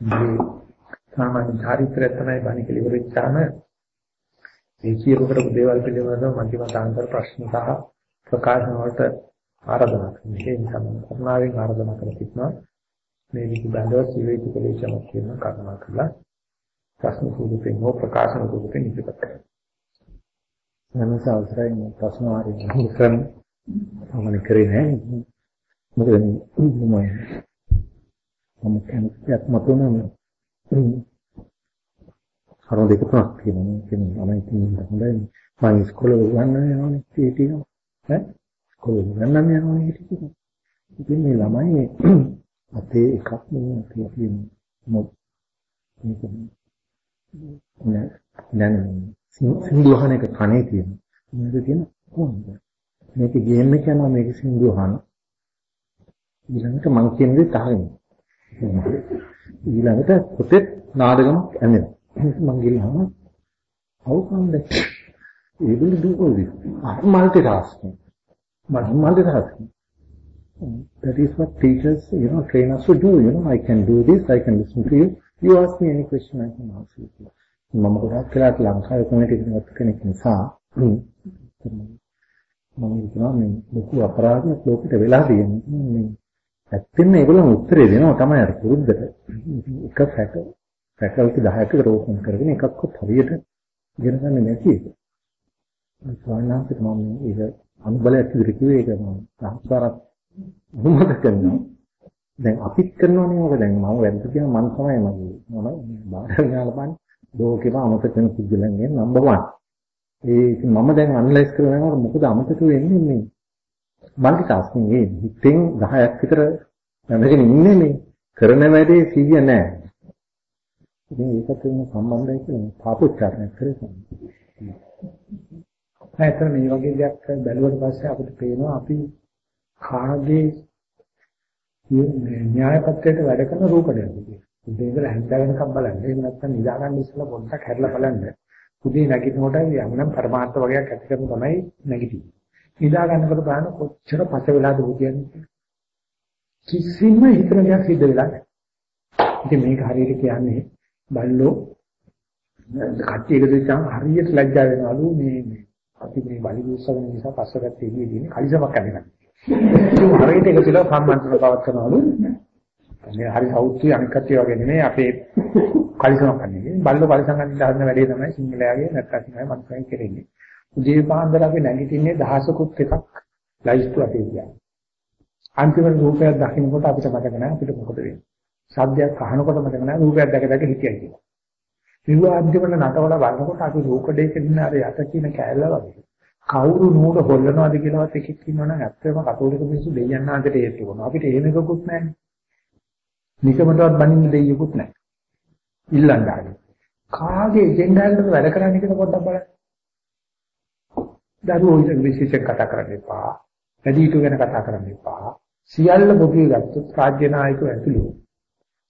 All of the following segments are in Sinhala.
මේ සාමාන්‍ය චාරිත්‍රය තමයි බණ කියලා ඉවරෙච්චාම මේ කියපු කරපු දේවල් පිළිබඳව මධ්‍යම තාන්තර ප්‍රශ්න සහ ප්‍රකාශන වලට ආරාධනා කරනවා. ඒ නිසා මම කරුණාවෙන් ආරාධනා කරලා තිබුණා මේ විදිහට සිවේති කලේශමක් කියන කරුණා කළා. ප්‍රශ්න සූදුපෙන් හෝ ප්‍රකාශන සූදුපෙන් ඉදිරිපත් කරනවා. නමස අවසරයි ප්‍රශ්න ආරම්භ කරන්න. මම කරේ නෑ. මොකද මේ මම කැමතික් මතුනම කරුණු දෙක තුනක් තියෙනවා. කියන්නේ මම ඉතින් හොඳයි මම ඉස්කෝලේ උගන්වන්න යනවානේ ටීටි ඈ? ඉස්කෝලේ උගන්වන්න යනවානේ ටීටි. ඉතින් මේ ළමයි අපේ එකක් නේ අපි අපි මොකද මේක නෑ. සින්දු අහන එක කනේ තියෙන. මේක තියෙන කොහොමද? මේක ගේම් එක යනවා මේක සින්දු අහන. ඊළඟට මං කියන දේ තහගෙන. ඊළඟට පොතේ නාටකමක් ඇඳෙනවා. මං ගිහම how come that able to do all this? I'm multitasking. But multitasking. That is what teachers, you know, train us to do. You know, I can do this, I can listen to you. You ask me any question, I can answer you. මම ගොඩක් වෙලාට ලංකාවේ කොමිටි එකකට කෙනෙක් නිසා මම හිතනවා මේ ලොකු අපරාධයක් ලෝකෙට වෙලා තියෙනවා මේ ඇත්තෙන්ම ඒගොල්ලෝ උත්තරේ දෙනවා තමයි අර පුරුද්දට එක ෆැක ෆැකල්ටි 10කට රෝපන් කරගෙන එකක්වත් හරියට ඉගෙන ගන්න නැති එක. ස්වාමීනාන්තට මම ඒක අනුබලයක් විදිහට කිව්වේ ඒක මම සාහසාරක් මොනවද කරනවා. දැන් අපිත් කරනවනේ මොකද දැන් මම වැරදි කියන මම තමයි මගේ මම බාහිර ඥානපන් ලෝකෙම අමතක වෙන පුද්ගලයන්ගේ නම්බර් 1. ඒ ඉතින් මම දැන් ඇනලයිස් කරනකොට මොකද අමතක වෙන්නේ මේ මල්ටි ටාස්කින් ඒ හිතෙන් 10ක් විතර නැගගෙන ඉන්නේ මේ කරන වැඩේ 100 නෑ. ඉතින් ඒකත් වෙන සම්බන්ධයි කියලා පාපොච්චාරණය කරේ. නැත්නම් මේ වගේ දෙයක් බැලුවට පස්සේ අපිට පේනවා අපි කාගේ න්‍යාය පත්‍රයට වැඩ කරන රූපඩයක් කියලා. උදේ ඉඳලා හැන්ද වෙනකම් බලන්න. එහෙම නැත්නම් නිදා ගන්න ඉස්සෙල්ලා පොඩ්ඩක් හැරලා බලන්න. උදේ නැගිටිනකොට යම්නම් පරමාර්ථ වගේක් ඇති කරන තමයි නැගිටින්නේ. නිදා ගන්නකොට බලන්න කොච්චර පස වෙලාද බුදියන්නේ. කිසිම හිතන දෙයක් සිද්ධ වෙලා නැහැ. ඉතින් මේක හරියට කියන්නේ බල්ලෝ කට්ටිය එකතු වෙච්චාම හරියට ලැජ්ජා වෙනවලු මේ මේ අපි මේ බලි උත්සව නිසා පස්සකට එළියදී කලිසමක් අදිනවා. ඒ හරියට එකතුලා සම්මන්ත්‍රණ පවත්වනවලු මේ හරි සෞත්‍ය අනික් කට්ටිය වගේ නෙමෙයි අපේ කලිසමක් අන්නේ. බල්ලෝ කලිසම් අදින්න හදන වැඩේ තමයි සිංහලයාගේ නැත්නම් සිංහල මනුස්සයන් කෙරෙන්නේ. උදේ පාන්දර අපි නැගිටින්නේ දහසකුත් එකක් ලයිස්තු අපේ කියන්නේ. අන්තිම රූපයක් දකින්නකොට අපිට මතක නැහැ අපිට මොකද වෙන්නේ. සද්දයක් අහනකොට මතක නැහැ රූපයක් දැක දැක හිටියයි කියලා. විවාහ අන්තිමට නටවල බලනකොට අපි රූකඩේක ඉන්න අර යට කියන කෑල්ල වගේ. කවුරු නූල හොල්ලනවාද කියලාවත් එකෙක් ඉන්නවනම් ඇත්තම කතෝලික මිනිස්සු දෙයයන් ආන්දට හේතු කරනවා. අපිට එහෙම එකකුත් නැහැ. නිකමටවත් බනින්න දෙයියකුත් නැහැ. ඉල්ලන්න ආවේ. කාගේ එජෙන්ඩා එකකට වැඩ කරන්නේ කියලා පොඩ්ඩක් බලන්න. දරුවෝ ඉතින් විශේෂයෙන් කතා කරන්න එපා. වැඩිහිටියෝ ගැන කතා කරන්න එපා. සියල්ල පොදුවේ ගත්තොත් රාජ්‍ය නායකයෝ ඇතුළු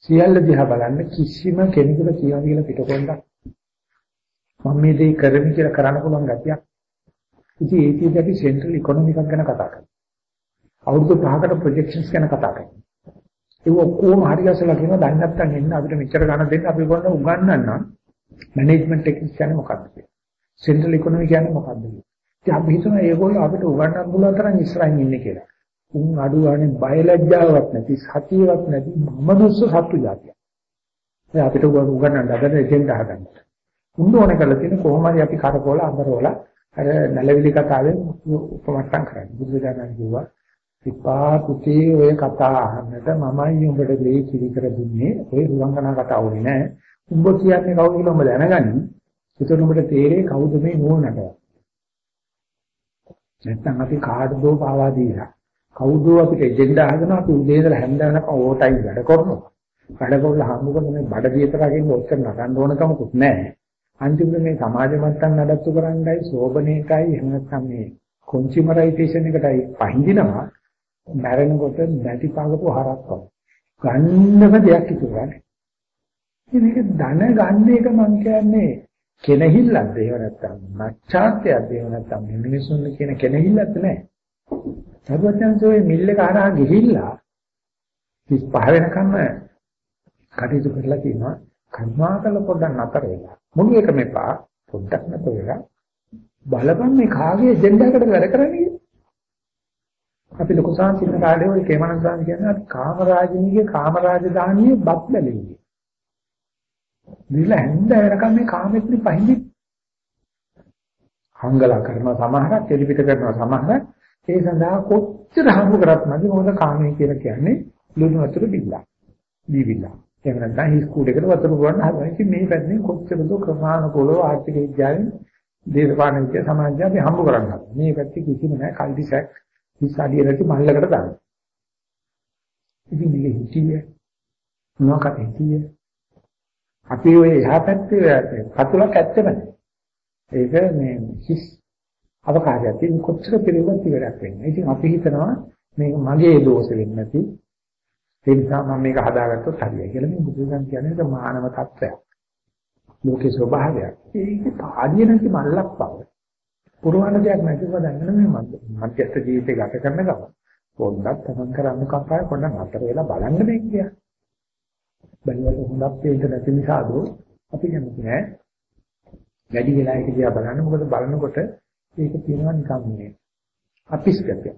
සියල්ල දිහා බලන්න කිසිම කෙනෙකුට කියනවා කියලා පිටකොන්දක් මම මේ දේ කරමි කියලා කරන්න පුළුවන් ගැතියක්. ඉතින් ඒකේදී අපි සෙන්ට්‍රල් ඉකොනොමික් ගැන කතා කරනවා. අවුරුදු 5කට ප්‍රොජෙක්ෂන්ස් ගැන කතා කරනවා. ඒ ඔක්කොම හරියසලා කියනවා දැන් නැත්තම් එන්න අපිට මෙච්චර ගන්න දෙන්න අපි ගොන්න උගන්වන්නම් මැනේජ්මන්ට් ටෙක්නික්ස් කියන්නේ මොකක්ද කියලා. සෙන්ට්‍රල් ඉකොනොමි කියන්නේ මොකක්ද කියලා. ඉතින් අපි හිතනවා ඒගොල්ලෝ අපිට උගන්වන්න පුළුවන් තරම් ඉස්සරහින් ඉන්නේ කියලා. උන් අඩුවානේ බයලජ්ජාවක් නැති සතියක් නැති මනුස්ස සත්තු జాතිය. ඒ අපිට උගන්වන්න හදන එජෙන්ඩා හදන්න. උන් ඕනේ කරලා තියෙන කොහොම හරි අපි කරකෝල අඹරවල අර නැලවිලි කතාවෙන් උපමට්ටම් කරන්නේ. බුදු දහම කිව්වා විපා පුතේ ඔය කතා අහන්නට මමයි උඹට දෙයි කිරි කර දුන්නේ ඔය රුවංගනා කතාව උනේ නෑ උඹ කියන්නේ කවුද කියලා උඹ දැනගනි ඒතර උඹට තේරෙයි කවුද මේ නුවණට නැත්නම් අපි කාඩ්දෝ පාවා දීලා කවුදෝ අපිට එජෙන්ඩා හදනවා අපි උදේ ඉඳලා හැන්ද වෙනකම් ඕටයි වැඩ කරනවා වැඩ කරලා හම්බුකම මේ බඩ දියතරකින් ඔච්චර නගන්න ඕන කමකුත් නැහැ අන්තිමට මේ සමාජ මට්ටම් නඩත්තු කරන්නයි සෝබනේකයි එහෙම නැත්නම් මේ කොන්සියුමරයිසේෂන් එකටයි පහඳිනවා මැරෙනකොට නැති පාගපු හරක් වගේ. ගන්නම දෙයක් ඉතුරුනේ. මේක ධන ගන්න එක මං කියන්නේ කෙනහිල්ලක්ද එහෙම නැත්නම් නැච්ඡාත්‍යයක්ද එහෙම නැත්නම් මිනිසුන් කියන කෙනහිල්ලක්ද නැහැ. සර්වඥාන්සෝයේ මිල්ල කාරහා ගිහිල්ලා 35 වෙනකම් කටයුතු කරලා තියෙනවා කර්මාකල පොඩ්ඩක් නතර වෙලා. මුළු එකම එපා පොඩ්ඩක් නතර වෙලා බලපන් මේ කාගේ එජෙන්ඩාවකට වැඩ කරන්නේ. අපි ලොකු සාංශින කාලේ ඔය කේමනන් සාංශ කියන්නේ අපි කාමරාජිනීගේ කාමරාජධානියේ බත් බැලෙන්නේ. දිල හැන්ද වෙනකම් මේ කාමෙත්නි පහින්දි හංගලා කරන සමහරක් එලිපිට කරන සමහරක් ඒ සඳහා කොච්චර හම්බ කරත් නැති මොකද කාමයේ කියලා කියන්නේ ලුණු වතුර බිල්ලා. දීවිල්ලා. එහෙම නැත්නම් හිස් කූඩේකට වතුර පුරවන්න හදනවා. ඉතින් මේ පැත්තෙන් කොච්චර දෝ ක්‍රමානුකූලව ආර්ථික විද්‍යාවෙන් දේශපාලන විද්‍යාව සමාජය අපි හම්බ කරන්නේ. මේ පැත්තේ කිසිම නැහැ කල්ඩිසැක් හිස්සාඩිය නැති මල්ලකට දාන්න. ඉතින් මේක හිතියේ මොනකට හිතියේ අපි ඔය එහා පැත්තේ කතුලක් ඇත්තේ නැහැ. ඒක මේ හිස් අවකාශයක් තියෙන කොච්චර පිළිවෙත් ඉවරක් වෙන්නේ. ඉතින් අපි හිතනවා මේක මගේ දෝෂ වෙන්නේ නැති. ඒ නිසා මම මේක හදාගත්තොත් හරියයි කියලා මේ බුදුසසුන් කියන්නේ ඒක මානව තත්ත්වයක්. ලෝකේ ස්වභාවයක්. ඒක පාඩිය නැති මල්ලක් බව. පුරවන දෙයක් නැතිව දැනගෙන මේ මධ්‍යස්ථ ජීවිතය ගත කරන ගම. පොඩ්ඩක් තමන් කරන්න කම්පාය පොඩ්ඩක් අතර වෙලා බලන්න මේ කියන්නේ. බැලුවට හොඳක් තේින්න නැති නිසා අපි කැමති නෑ. වැඩි වෙලා ඒක දිහා බලන්න මොකද බලනකොට ඒක තියෙනවා නිකන් මේ අපිස් ගැතිය.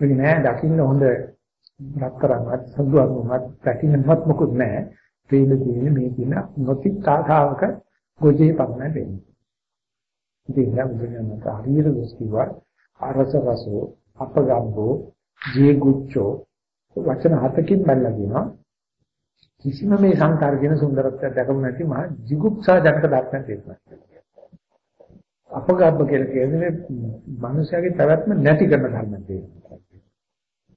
මේක නෑ දකින්න හොඳ රත්තරන්වත් සඳුවන්වත් දකින්නවත් මොකුත් නෑ. තේින්න තියෙන්නේ මේ කියන නොති තාතාවක ගොජේ පමණ දෙන්නේ. ඉතින් නම් බුදුන් හරියට දොස්කිවා අරස රසෝ අපගම්බෝ ජීගුච්චෝ වචන හතකින් බැලලා කියනවා කිසිම මේ සංකාර කියන සුන්දරත්වයක් දැකමු නැති මහා jigupsa ජනක දර්ශන තියෙනවා. අපගබ්බ කියලා කියන්නේ මිනිස්යාගේ පැවැත්ම නැති කරන ධර්ම තියෙනවා.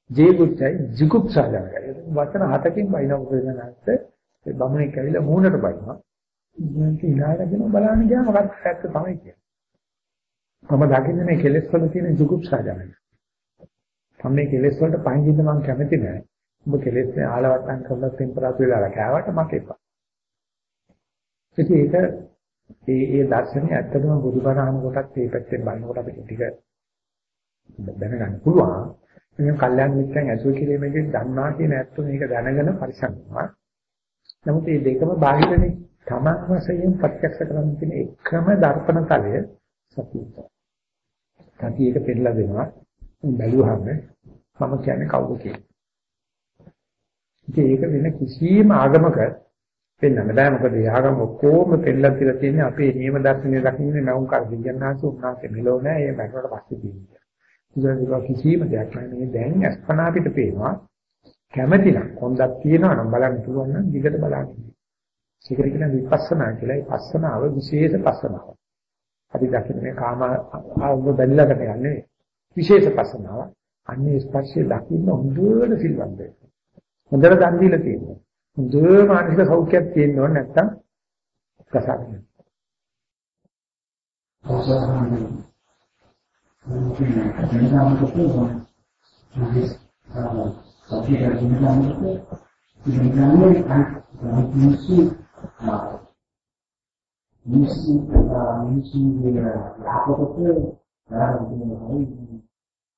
ජීගුච්චයි jigupsa ජනකයි. වචන හතකින් බයින උපේදනාත් ඒ බමුණේ කැවිලා මූණට බයිනවා. ඉතින් ඉනාලගෙන බලන්න ගියාම මොකක්ද ඇත්ත තමයි කියන්නේ. මම දකින්නේ මේ කෙලෙස් වල තියෙන jigupsa ජනකයි. මම මේ කෙලෙස් වලට පහින්දින්න මම කැමති නෑ. ඔබ කෙලෙස් ආලවට්ටම් කරලා ටෙම්පරාදුර වෙලා කෑවට මට එපා. ඉතින් ඒක ඒ ඒ දර්ශනය ඇත්තටම බුදුබණ අහන කොටත් මේ පැත්තෙන් බලනකොට අපිට ටික දැනගන්න පුළුවන්. මේ කල්යන් මිත්‍රයන් ඇසුර කිරීමේදී ධම්මා කියන ඇත්ත මේක දැනගෙන පරිසම් වෙනවා. නමුත් මේ දෙකම බාහිරනේ තමන් වශයෙන් ප්‍රත්‍යක්ෂ කරගන්න තියෙන එකම දර්පණ තලය සතිය. සතියේක පෙරලා දෙනවා. බැලුවහම මම කියන්නේ කවුද කියලා. ඉතින් ඒක වෙන කිසිම ආගමක පෙන්වන්න බෑ මොකද ඒ ආගම ඔක්කොම පෙන්නලා තියලා තියෙන්නේ අපේ නියම දර්ශනය දකින්නේ නැවුම් කර දෙයන්නාසු උන්නාසේ මෙලෝ නෑ ඒ මැරුණට පස්සේ තියෙන්නේ. ඉතින් කිසිම දෙයක් නෑ මේ දැන් අස්පනා පිට පේනවා කැමැති නම් හොඳක් තියෙනවා නම් බලන්න පුළුවන් නම් දිගට බලන්න. ඒකට කියන විපස්සනා කියලා ඒ පස්සනාව විශේෂ පස්සනාව. අපි දකින්නේ කාම ආවද බැලලාකට යන්නේ විශේෂ පස්සනාව. අන්නේ ස්පර්ශයේ දකින්න හොඳට සිල්වත් වෙන්න. හොඳට දන් දීලා තියෙනවා. හොඳ මානසික සෞඛ්‍යයක් තියෙන්න ඕන නැත්තම් ප්‍රසාරය. මිනිස්සු මිනිස්සුගේ යහපතට ආරම්භ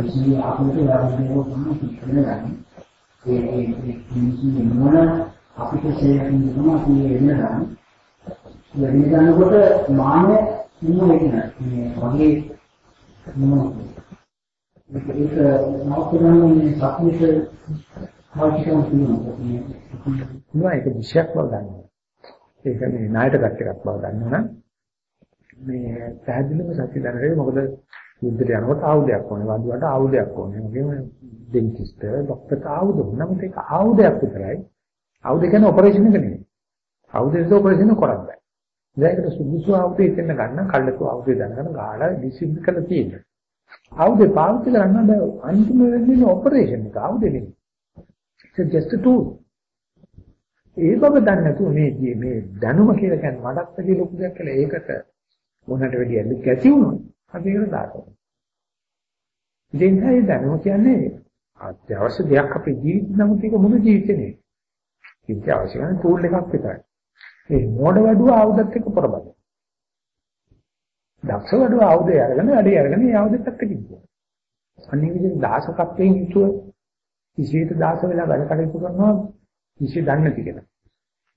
ඉතින් අපිට ලැබෙන්නේ කොහොමද ඒ ඒ කිසි මොන අපිට ශේයකින් දුන අපි එන්නනම් වැඩි යනකොට මානෙ නිමු වෙන මේ වගේ මොනවද ඒක ඒක නවත්තන්නේ සත්‍යයට අවශ්‍යම තියෙනවා ඒක විශයක් බව ගන්නවා ඒක මේ ණයට ගත් එකක් බව ගන්නවා නම් මේ පැහැදිලිව සත්‍ය දැනගන්නේ මොකද යුද්ධයට යනකොට ආයුධයක් ඕනේ. වඳුරට ආයුධයක් ඕනේ. වගේම ඩෙන්ටිස්ට්, ડોක්ටර්ට ආයුධ ඕනේ. නමුත් ඒක ආයුධයක් විතරයි. ආයුධ කියන්නේ ඔපරේෂන් එක නෙමෙයි. ආයුධෙන්ද ඔපරේෂන් කරන්න බෑ. ඒකට සුදුසු ආයුධය දෙන්න ගන්න කල්ලතු ආයුධය දැනගෙන ගාලා ඩිසිප්ලින් කරලා තියෙනවා. ආයුධය පාවිච්චි කරන්න බෑ. අන්තිම වෙන්නේ ඔපරේෂන් එක ආයුධ නෙමෙයි. it's just a tool. ඒ බව දන්නේ නැතුව මේ මේ දැනුම කියලා කියන්නේ මඩක් වැඩි ලොකු දෙයක් කියලා ඒකට මොනකට වැඩි ඇලි කැටි වුණොත් අපි ඒකට දානවා. ඉතින් ඒ දැනුම කියන්නේ අත්‍යවශ්‍ය දෙයක් අපේ ජීවිතේ නමුත් ඒක මුළු ජීවිතේ නෙවෙයි. ඒක අවශ්‍ය කරන ටූල් එකක් විතරයි. ඒ මොඩ වැඩුව ආයුධත් එක්ක පොරබද. දක්ෂ වැඩුව ආයුධය අරගෙන වැඩේ අරගෙන ඒ ආයුධෙත් එක්ක කිව්වා. අනිත් විදිහට දාසකත්වයෙන් යුතුව විශේෂ දාස වෙලා වැඩ කටයුතු කරනවා විශේෂ දන්නේ නැති කෙනා.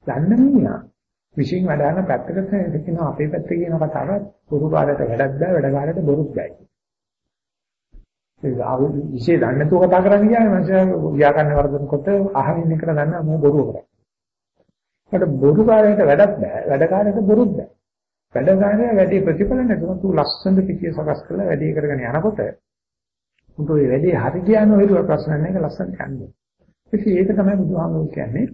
දන්න මිනිහා විශ්ින් වැඩ කරන පැත්තකට කියනවා අපේ පැත්තේ කියන කතාව බොරු කාලයට වැඩක් බෑ වැඩ කාලයට බොරුත් බෑ. ඒ ආවු විශේෂ දන්නේ නැතුව කතා කරන්නේ කියන්නේ මනුස්සයා ව්‍යාකරණ වර්ධනකොට අහමින් එකට ගන්න මම බොරුව කරා. ඒකට බොරු කාලයට වැඩක් බෑ වැඩ කාලයට බොරුත් බෑ. වැඩ කාලේ වැඩි ප්‍රතිඵල නැතුව තු ලස්සන පිටිය සකස් කරලා වැඩි කරගෙන යනකොට උන්ට ඔය වැඩි හරි කියන ඔය ප්‍රශ්න නැහැ ලස්සනට යන්නේ. ඉතින් ඒක තමයි බුදුහාමුදුරුවෝ කියන්නේ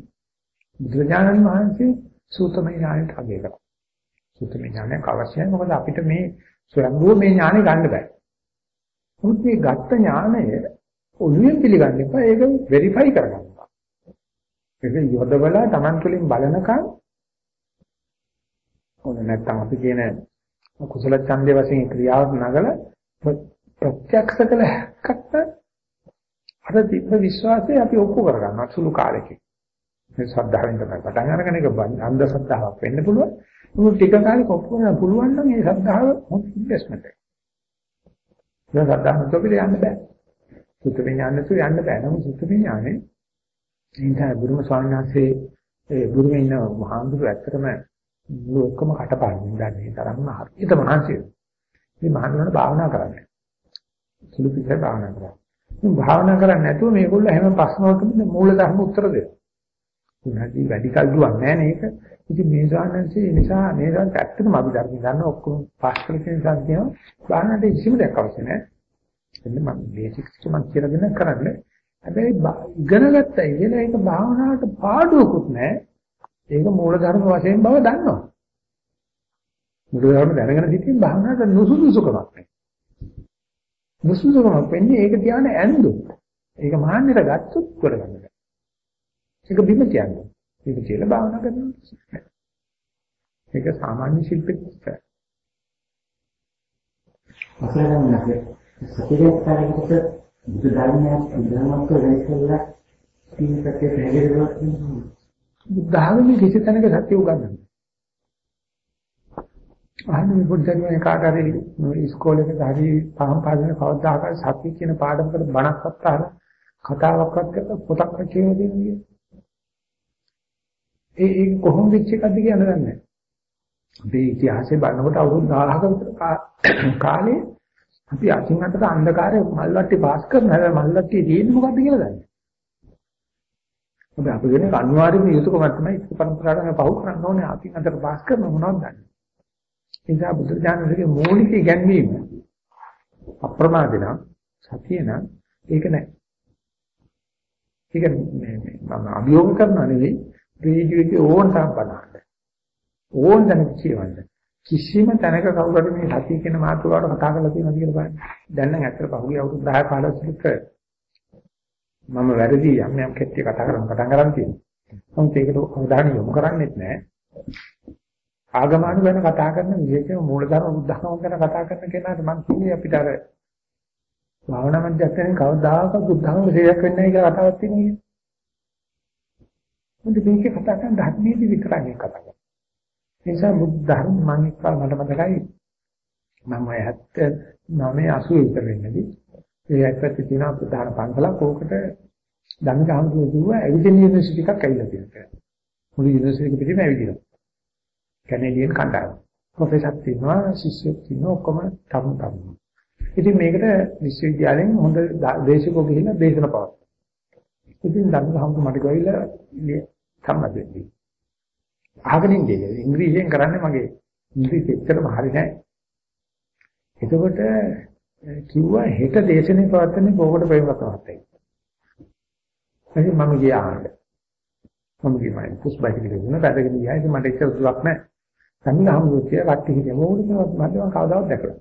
බුදුරජාණන් වහන්සේ සූතමේ ඥානයට අගය කරා. සූතමේ ඥානයක් අවශ්‍යයි මොකද අපිට මේ ස්වයංභූ මේ ඥානෙ ගන්න බෑ. මොකද මේ ගත්ත ඥානය ඔළුවෙන් පිළිගන්න එපා ඒක වෙරිෆයි කරගන්න. ඒක යොදවලා Taman තුලින් බලනකම් ඕන නැත්තම් අපි කියන කුසල ඡන්දේ වශයෙන් ක්‍රියාවක් නගල ප්‍රත්‍යක්ෂ කළ හැක්කට අර තිබ්බ විශ්වාසය අපි ඔප්පු කරගන්නවා සුළු කාලෙකින්. මේ ශ්‍රද්ධාවෙන් තමයි පටන් අරගෙන ඒක අන්ධ ශ්‍රද්ධාවක් වෙන්න පුළුවන්. මොකද ටික කාලෙක ඔප්පු කරන්න පුළුවන් නම් ඒ ශ්‍රද්ධාව හොඳ ඉන්වෙස්ට්මන්ට් එකක්. ඒක ශ්‍රද්ධාව නැතුව යන්න බෑ. සුත්ත විඥාන නැතුව යන්න බෑ. නමුත් සුත්ත විඥානේ ඉතින් බුදුම ස්වාමීන් වහන්සේ ඒ බුදුමේ ඉන්න මහාඳුර ඇත්තටම මුළු ඔක්කොම කටපාඩම් දන්නේ තරම්ම හරියට මහන්සි වෙනවා. මේ මහන්සියන භාවනා කරන්නේ. සුළු පිටේ භාවනා කරා. මේ භාවනා කරන්නේ නැතුව මේගොල්ලෝ හැම ප්‍රශ්න වලටම මූල ධර්ම උත්තර දෙනවා. උනාදී වැඩි කල් දුවන්නේ නැහැ නේද? ඉතින් මේ සානන්සේ ඒ නිසා මේ සානත් ඇත්තටම අපි ධර්ම ගන්න ඔක්කොම පාස් කරලා තියෙන නිසා කියනවා භාවනාවට කිසිම දෙයක් අවශ්‍ය නැහැ. එන්න මම බේසික්ස් ටික මම කියලා දෙන්න කරන්නේ. හැබැයි ඉගෙන ගත්තයි කියලා ඒක භාවනාවට පාඩුවකුත් නැහැ. ඒක මූල ධර්ම වශයෙන් බව දන්නවා. මූල ධර්ම දැනගෙන සිටින් භාවනාවට නුසුසුකමක් නැහැ. නුසුසුකමක් වෙන්නේ ඒක ධානය ඇන්දුත්. ඒක මහන්නට ගත්තොත් කරගන්න බෑ. ඒක බිම කියන්නේ. ඒක කියලා භාවනා කරනවා. ඒක සාමාන්‍ය ශිල්පෙත් විතරයි. අපලනම් නැහැ. සතිරේස්තරයකට බුදු ධර්මයක් බුදුමත්ව වෙයිසලා තීනකේ පැහැදිලිව බුද්ධ ධර්මයේ කිසි තැනක සත්‍ය උගන්වන්නේ. අහන්නේ පොඩ්ඩක් කාට හරි ඉස්කෝලේක හරි පහම් පාදන කවදාකවත් සත්‍ය කියන පාඩමකට බණක් අත්තාර කතාවක්වත් පොතක් කියවලා දෙන්නේ. ඒ ඒක කොහොම වෙච්ච එකක්ද කියන දන්නේ නැහැ. අපේ ඉතිහාසය බලනකොට අවුරුදු 1000ක විතර කාලේ අපි අකින් අතට අන්ධකාරයේ මල්වට්ටි පාස් කරන හැබැයි මල්වට්ටි තියෙන්නේ මොකද්ද කියලා දන්නේ. අපි අපි කියන්නේ අනිවාර්යයෙන්ම යුතුයකමක් තමයි ඉස්ක පරම්පරාවෙන් පහු කරන්න ඕනේ අකින් අතට පාස් කරන මොනවද දන්නේ. ඒ නිසා බුදුරජාණන්ගේ මූලික ඉගැන්වීම අප්‍රමාදින සතිය නම් ඒක නැහැ. ඒක මේ මම අභියෝග කරනවා නෙවෙයි රේඩියෝ එකේ ඕන තරම් බලන්න. ඕන දැනක කියවන්න. කිසිම තැනක කවුරුහරි මේ සතිය කියන මාතෘකාවට කතා කරලා තියෙනවද කියලා බලන්න. දැන් නම් ඇත්තට පහුගිය අවුරුදු 10 15 විතර මම වැරදි යම් යම් කෙටි කතා කරන්න පටන් ගන්න තියෙනවා. නමුත් ඒකට අවධානය යොමු කරන්නේත් නැහැ. ආගමන ගැන කතා කරන විශේෂම මූලධර්ම බුද්ධහම ගැන කතා කරන කෙනාට මම කියන්නේ අපිට අර භාවනා මධ්‍යස්ථානයේ කවදාකවත් බුද්ධහම විශේෂයක් වෙන්නේ නැහැ කියලා කතාවක් තියෙනවා. මොකද මේකේ කතා කරන ධර්මයේදී විතරයි මේ කතා කරන්නේ. ඒ නිසා බුද්ධ ධර්ම මම එක්කල් මට මතකයි මම 79 80 විතර වෙන්නේදී ඒ ඇත්තට තියෙන ප්‍රධාන පන්සලක් ඕකට ධම්මගහමුදුව කිව්වා ඇවිදින යුනිවර්සිටි එකක් ඇවිල්ලා තියෙනවා. මුළු යුනිවර්සිටි එක පිටිම ඇවිදිනවා. කැනේඩියන් කණ්ඩායම. ප්‍රොෆෙසර් තියෙනවා, ශිෂ්‍යයෙක් තියෙනවා, ඔක්කොම තම තම. ඉතින් මේකට විශ්වවිද්‍යාලයෙන් හොඳ දේශකෝ ගිහිල්ලා දේශන පවත්වනවා. ඉතින් ධම්මගහමුදුව මට ගිහිල්ලා සම්මත වෙන්නේ. අහගෙන ඉන්නේ ඉංග්‍රීසියෙන් කරන්නේ මගේ ඉංග්‍රීසි එච්චරම හරි නැහැ. එතකොට කිව්වා හෙට දේශනේ පවත්වන්නේ බෝකට ප්‍රේමවත් මහත්තයා. එහේ මම ගියා ආන්න. මම ගියා පුස්බයිසිකල් එකේ බැදගෙන ගියා. ඉතින් මට එච්චර දුරක් නැහැ. සංඝහමුදුව කියලා කට්ටි හිටියා. මොකද මම කවදාවත් දැකලා.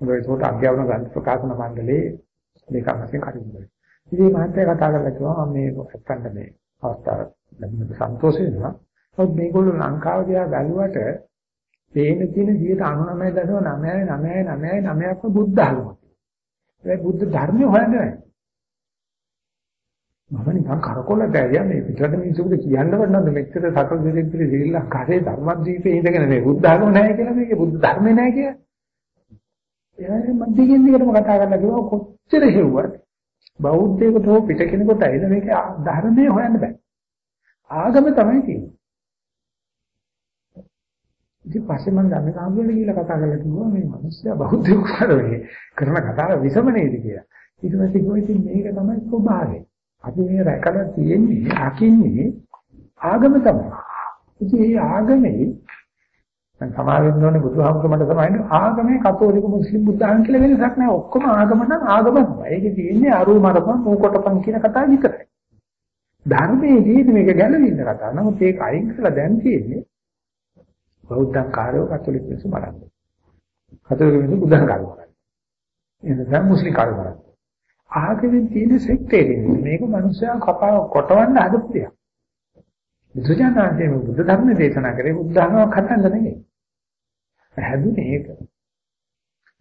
මොකද ඒකට අධ්‍යාපන ග්‍රන්ථ ප්‍රකාශන මණ්ඩලයේ මේකම වශයෙන් කටයුතු ඉතින් මහත්තයා කතා කරලා කිව්වා මම මේ ඇත්තන්ට මේ අවස්ථාව ලැබුණට සන්තෝෂ වෙනවා. නමුත් මේගොල්ලෝ ලංකාව දිහා බැලුවට තේන තියෙන 99.99999ක්ම බුද්ධ ධර්ම. ඒ බුද්ධ ධර්මය හොයන්නේ නැහැ. මම නිකන් කරකොල බැරියා මේ පිටරට මිනිස්සුන්ට කියන්න බෑ මෙච්චර සකල් දෙයක් පිළි ශ්‍රී ලංකාවේ ධර්මද්වීපේ ඉඳගෙන මේ බුද්ධ ධර්ම නැහැ කියලා මේකේ බුද්ධ ධර්මේ නැහැ කියලා. එයාගේ මැදින් දිගටම කතා කරලා කිව්වා කොච්චර හෙව්වත් බෞද්ධයෙකුට හෝ පිට කෙනෙකුට ඇවිල්ලා මේක ධර්මයේ හොයන්න බෑ. ආගම තමයි තියෙන්නේ. ඉතින් පස්සේ මම ගන්න කාමරේ ගිහිල්ලා කතා කරලා කිව්වා මේ මිනිස්සයා බෞද්ධයෙකු කරන්නේ කරන කතාව විසම නේද කියලා. ඊට පස්සේ කිව්වා ඉතින් මේක තමයි ස්වභාවය. අපි මේ රැකලා තියෙන්නේ අකින්නේ ආගම තමයි. ඉතින් මේ ආගමේ දැන් සමාවෙන්න ඕනේ බුදුහාමුදුරමට තමයි ආගමේ කතෝලික මුස්ලිම් බුද්ධාගම කියලා වෙනසක් නැහැ. ඔක්කොම ආගම නම් ආගම තමයි. ඒකේ තියෙන්නේ අරු මරපන් මොකොටපන් කියන කතාව විතරයි. ධර්මයේදී මේක ගැලවින්න කතාව. නමුත් ඒක අයින් කරලා දැන් තියෙන්නේ බෞද්ධ කාර්යෝ කතෝලික මිනිස්සු බලන්නේ. කතෝලික මිනිස්සු බුද්ධාගම කරන්නේ. එනනම් මුස්ලිම් කාර්යෝ කරන්නේ. ආගමෙන් තියෙන සෙක්ටේරියන් මේක මිනිස්සයා කපාව කොටවන්න හදපු දෙයක්. බුදුජානනාංශයේ බුද්ධ ධර්ම දේශනා කරේ බුද්ධාගමක් හදන්න නෙමෙයි. හැදුනේ ඒක.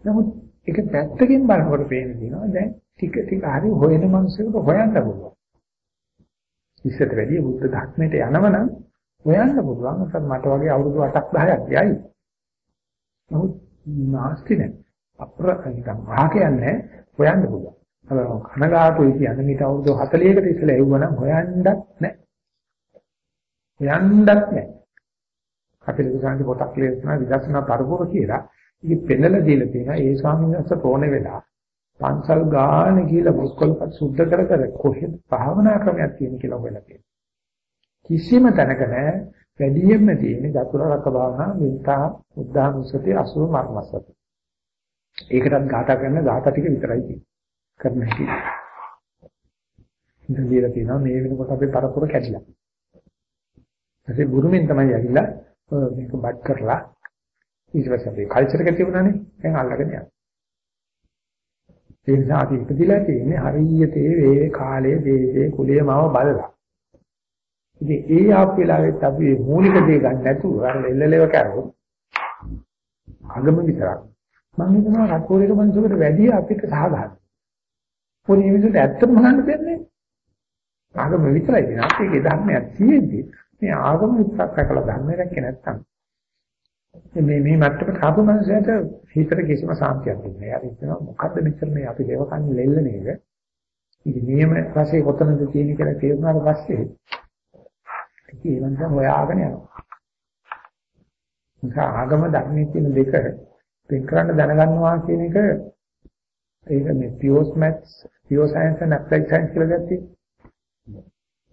නමුත් ඒක පැත්තකින් බලනකොට පේන දිනවා දැන් ටික ටික හරි හොයන මිනිස්සුන්ට හොයන්න පුළුවන්. ඉස්සරට වැඩිය බුද්ධ ධර්මයට යනවනම් හොයන්න පුළුවන්. අසත් මට වගේ අවුරුදු 8ක් 10ක් යයි. නමුත් නාස්ති නැහැ. අප්‍රකටිකම් අහ කියන්නේ හොයන්න පුළුවන්. අර කනගාටුයි කියන්නේ මේට අවුරුදු 40කට ඉස්සෙල්ලා එවුවනම් හොයන්නත් නැහැ. හොයන්නත් නැහැ. අපේ ලෝකසාන්ති පොතක් ලියනවා විදර්ශනා පරපුර කියලා. ඉතින් පෙන්නලා දීලා තියෙනවා ඒ ස්වාමීන් වහන්සේ තෝරන වෙලා පන්සල් ගාන කියලා මුස්කොල්පත් සුද්ධ කර කර කොහෙද භාවනා ක්‍රමයක් තියෙන කියලා හොයලා තියෙනවා. කිසිම තැනක නැහැ වැඩියෙන්ම තියෙන චතුරාර්ය භාවනා වින්තා උද්ධානුසති අසුර මර්මසති. ඒකටත් ගාථා කරන ගාථා ටික විතරයි තියෙන්නේ. කරන හැටි. ඉතින් දීලා තියෙනවා මේ වෙනකොට අපේ පරපුර කැඩිලා. ඊට බුරුමෙන් තමයි ඇවිල්ලා මේක බඩ් කරලා ඊට පස්සේ අපේ කල්චර් එක තිබුණානේ දැන් අල්ලගෙන යනවා. ඒ නිසා අපි ඉපදිලා තියෙන්නේ හරියට ඒ කාලයේ දේශේ කුලයේ මාව බලලා. ඉතින් ඒ ආපු වෙලාවෙත් අපි මූලික දේ ගන්න නැතුව අර එල්ලලේව කරුවොත් අගම විතරක්. මම හිතනවා රටෝරේක මනුස්සයෙකුට වැඩි අපිට සාධාරණ. පොඩි මිනිස්සුන්ට ඇත්තම ගන්න දෙන්නේ. ආගම විතරයි දෙන. අපේ ධර්මයක් තියෙද්දි මේ ආගම විතරක් රැකලා ධර්ම රැක්කේ නැත්තම් මේ මේ මට්ටමට ආපු මනුස්සයට හිතට කිසිම සාන්තියක් දෙන්නේ නැහැ. හරි හිතනවා මොකද්ද මෙච්චර මේ අපි දේවකන්නේ ලෙල්ල නේද? ඉතින් නියම රසයේ කොතනද තියෙන්නේ කියලා තේරුණාට පස්සේ ඉතින් ඒ වන්දන හොයාගෙන යනවා. නිසා ආගම ධර්මයේ කියන දෙක වෙන් කරන්න දැනගන්නවා කියන එක ඒක මේ pure maths, pure science and applied science කියලා ගත්තේ.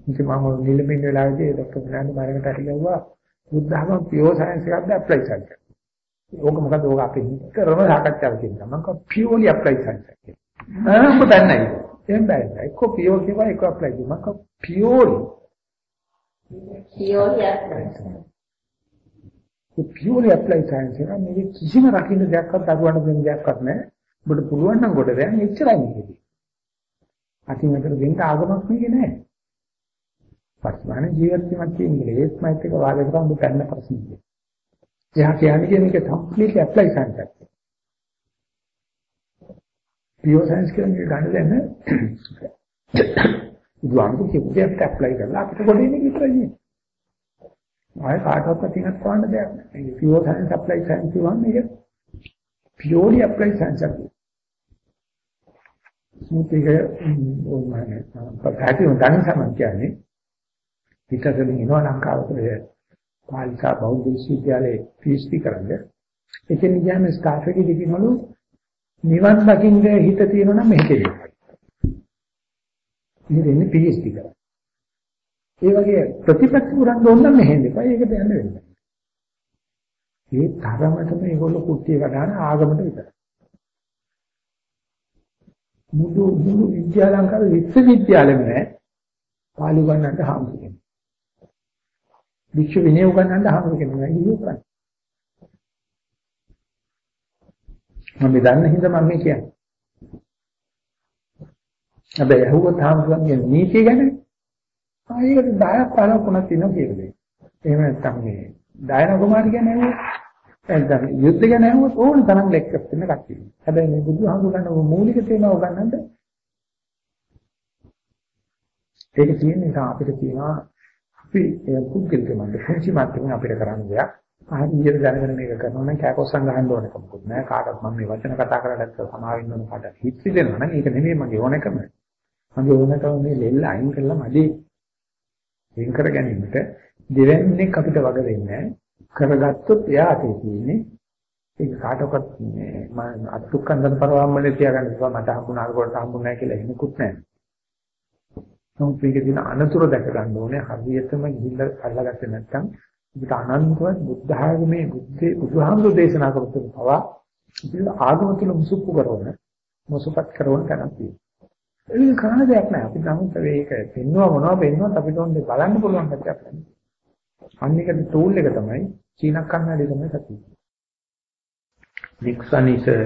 ඉතින් මම නිලමින් වෙලාවේදී ડોક્ટર ප්‍රනාන්දු බාරකට හරි ගියා. බුද්ධහම පියෝ සයන්ස් එකක්ද ඇප්ලයි සයන්ස් එකක්. ඕක මොකද ඕක අපි නිතරම සාකච්ඡා කරනවා. මම කිව්වා පියෝලි ඇප්ලයි සයන්ස් එක. නෑ පොතක් නෑ. එහෙම බෑ. එක්ක පියෝ කියවා එක්ක ඇප්ලයි කියනවා. මම කිව්වා පියෝලි. Purely applied science. ඒ පියෝලි ඇප්ලයි සයන්ස් එක මේ කිසිම රකින්න දෙයක්වත් අරුවන්න දෙන්න දෙයක්වත් නෑ. ඔබට පුළුවන් නම් කොට දැන් එච්චරයි මේකේ. අකින් අතර දෙන්න ආගමක් නෙකේ නෑ. වර්තමාන ජීවිතයක් කියන්නේ ඒත් මයිත් එක වාද කරන් ඔබ ගන්න ප්‍රශ්නේ. එයා කියන්නේ මේක කම්ප්ලීට්ලි ඇප්ලයි සයන්ස් එකක්. පියෝ සයන්ස් කියන්නේ ගන්න දැන උදාහරණයක් කිව්වොත් අපිට ඇප්ලයි කරලා අපිට ගොඩේන්නේ විතරයි නේ. ආය කාටවත් අතිනක් පාන්න දෙයක් නැහැ. මේ පියෝ සයන්ස් ඇප්ලයි සයන්ස් කියවම මේක පියෝලි ඇප්ලයි සයන්ස් එකක්. මුතික ඕමනේ පටහැටි උදාන සමන් කියන්නේ පිටතෙන් එනවා ලංකාවට පාලිකා බෞද්ධ විශ්වවිද්‍යාලයේ PhD කරන්නේ. එතෙන් ගියාම ස්ටාෆ් එකේ දෙකිනවලු නිවන් දකින්න හිත තියෙනවා නම් මෙහෙට එන්න. මේ දෙන්නේ PhD කරා. ඒ වගේ ප්‍රතිපත්ති උරන් ඕන නම් මෙහෙන් දෙපා ඒකට යන්න වෙනවා. ඒ තරමටම මේගොල්ලෝ කුට්ටිය කඩන ආගමට විතරයි. මුළු මුළු විද්‍යාලංකාර විශ්වවිද්‍යාලෙම නෑ පාලි ගන්නට හාමුදුරුවෝ. වික්ෂ විනය උගන්වන්න හම්බ කෙනෙක් ඉන්නේ. මම දන්න හින්දා මම මේ කියන්නේ. හැබැයි අහුවත් හම්බුන්ගේ නීතිය ගැන ආයෙකට 10ක් 15ක් වුණා තියෙනවා කියන්නේ. එහෙම නැත්නම් මේ ඩයන කුමාරි ගැන ඇහුවොත් නැත්නම් යුද්ධ ගැන ඇහුවොත් ඕන තරම් ලෙක්චර් දෙන්න කට්ටිය. හැබැයි මේ බුදුහාමුදුරන් මූලික තේමාව උගන්වන්නද ඒක තියෙන නිසා අපිට කියනවා අපි ඒ පුද්ගලික මන්ද පුංචි මාත්‍රෙන් අපිට කරන්න දෙයක්. ආහිමියට දැනගෙන මේක කරනවා නම් කෑකොස්සන් ගහන්න ඕන කමකුත් නෑ. කාටවත් මම මේ වචන කතා කරලා නැත්නම් සමාවින්න ඕන කාට හිත් දෙනවා නම් ඒක නෙමෙයි මගේ ඕනකම. මගේ ඕනකම මේ ලෙල්ල අයින් කරලා මදි වෙන් කර ගැනීමට දෙවන්නේක් අපිට වග වෙන්නේ කරගත්තොත් එයා අතේ තියෙන්නේ ඒක කාටවත් මේ මම අත්ුක්කන්දන් පරවම්මනේ තියාගන්න පුළුවන් මට හම්බුනාට කොට හම්බුනේ නැහැ කියලා එහෙමකුත් නැහැ. නමුත් මේකේ තියෙන අනතුරු දැක ගන්න ඕනේ හරියටම ගිහිල්ලා අල්ලගත්තේ නැත්නම් අපිට අනන්තවත් බුද්ධ ආගමේ බුද්ධේ බුදුහාමුදුරු දේශනා කරපු පවා ඉතින් ආගම තුල මුසුප්පු කරන මුසුපත් කරන තැනක් තියෙනවා. ඒක කරන්න දෙයක් නෑ. අපි නමුත් මේක පෙන්නවා මොනවා පෙන්වනත් අපිට ඕනේ බලන්න පුළුවන් ගැටයක් නැහැ. අන්න ඒකට ටූල් එක තමයි චීන කන්නඩි තමයි සතිය. Next one is a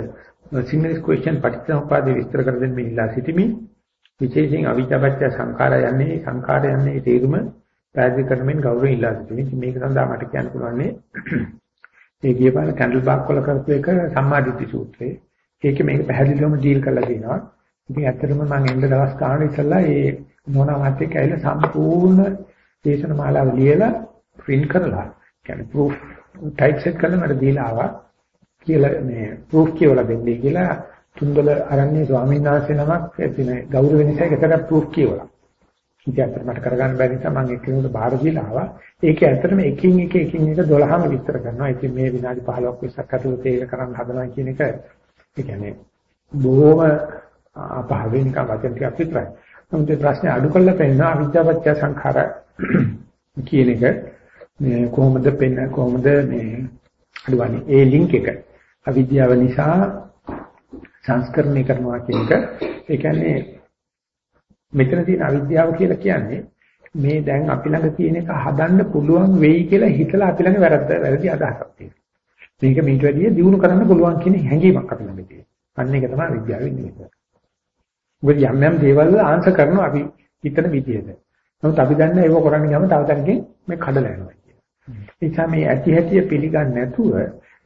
English question පටිච්චසමුප්පාදේ විස්තර කර දෙන්න මේ ඉල්ලා සිටිමි. විශේෂයෙන් අවිජ්ජාපච්ච සංඛාර යන්නේ සංඛාර යන්නේ තේරුම පැහැදිලි කරමින් ගෞරවයෙන් ඉල්ලා සිටිමි. මේක සඳහා මට කියන්න පුළුවන්නේ ඒ කියපාන කැන්ඩල් බාක් වල කරපු එක සම්මාදිට්ඨි සූත්‍රය. ඒකේ මේක පැහැදිලිවම ඩීල් කරලා තියෙනවා. ඉතින් ඇත්තටම මම එන්න දවස් ගානක් ඉස්සෙල්ලා ඒ නෝනා මාත් එක්ක ඇවිල්ලා සම්පූර්ණ දේශන මාලාව ලියලා print කරලා කියන්නේ proof type set කරලා මට දීලා ආවා. කියලා මේ ප්‍රූෆ් කියවලා දෙන්නේ කියලා තුන්දල අරන්නේ ස්වාමීන් වහන්සේ නමක් එතින ගෞරව නිසා ඒකට ප්‍රූෆ් කියවලා. ඉතින් අපිට මට කරගන්න බැරි නිසා මම එක්කෙනෙකුට බාර දීලා ආවා. ඒකේ ඇත්තටම එකින් එක එකින් එක 12ම විස්තර කරනවා. ඉතින් මේ විනාඩි 15ක් 20ක් ඇතුළත ඒක කරන්න හදනවා කියන එක ඒ කියන්නේ බොහොම අපහවෙන් නිකන් වචන ටිකක් විතරයි. නමුත් ඒ ප්‍රශ්නේ අඩු කරලා පෙන්නන අවිද්‍යාවච්ච සංඛාර කියන එක මේ කොහොමද පෙන්න කොහොමද මේ අඩුවන්නේ ඒ ලින්ක් එක අවිද්‍යාව නිසා සංස්කරණය කරනවා කියන එක ඒ කියන්නේ මෙතන තියෙන අවිද්‍යාව කියලා කියන්නේ මේ දැන් අපි ළඟ තියෙන එක හදන්න පුළුවන් වෙයි කියලා හිතලා අපි ළඟ වැරද්ද වැරදි අදහසක් තියෙනවා. මේක මීට වැඩිය දියුණු කරන්න පුළුවන් කියන හැඟීමක් අපි ළඟ තියෙනවා. අන්න ඒක තමයි විද්‍යාව වෙන්නේ. මොකද යම් යම් දේවල් ආන්සර් කරනවා අපි හිතන විදිහට. නමුත් අපි දන්නේ ඒක කරන්න ගියාම තව තැනකින් මේ කඩලා යනවා කියන. ඒ නිසා මේ ඇති හැටිය පිළිගන්නේ නැතුව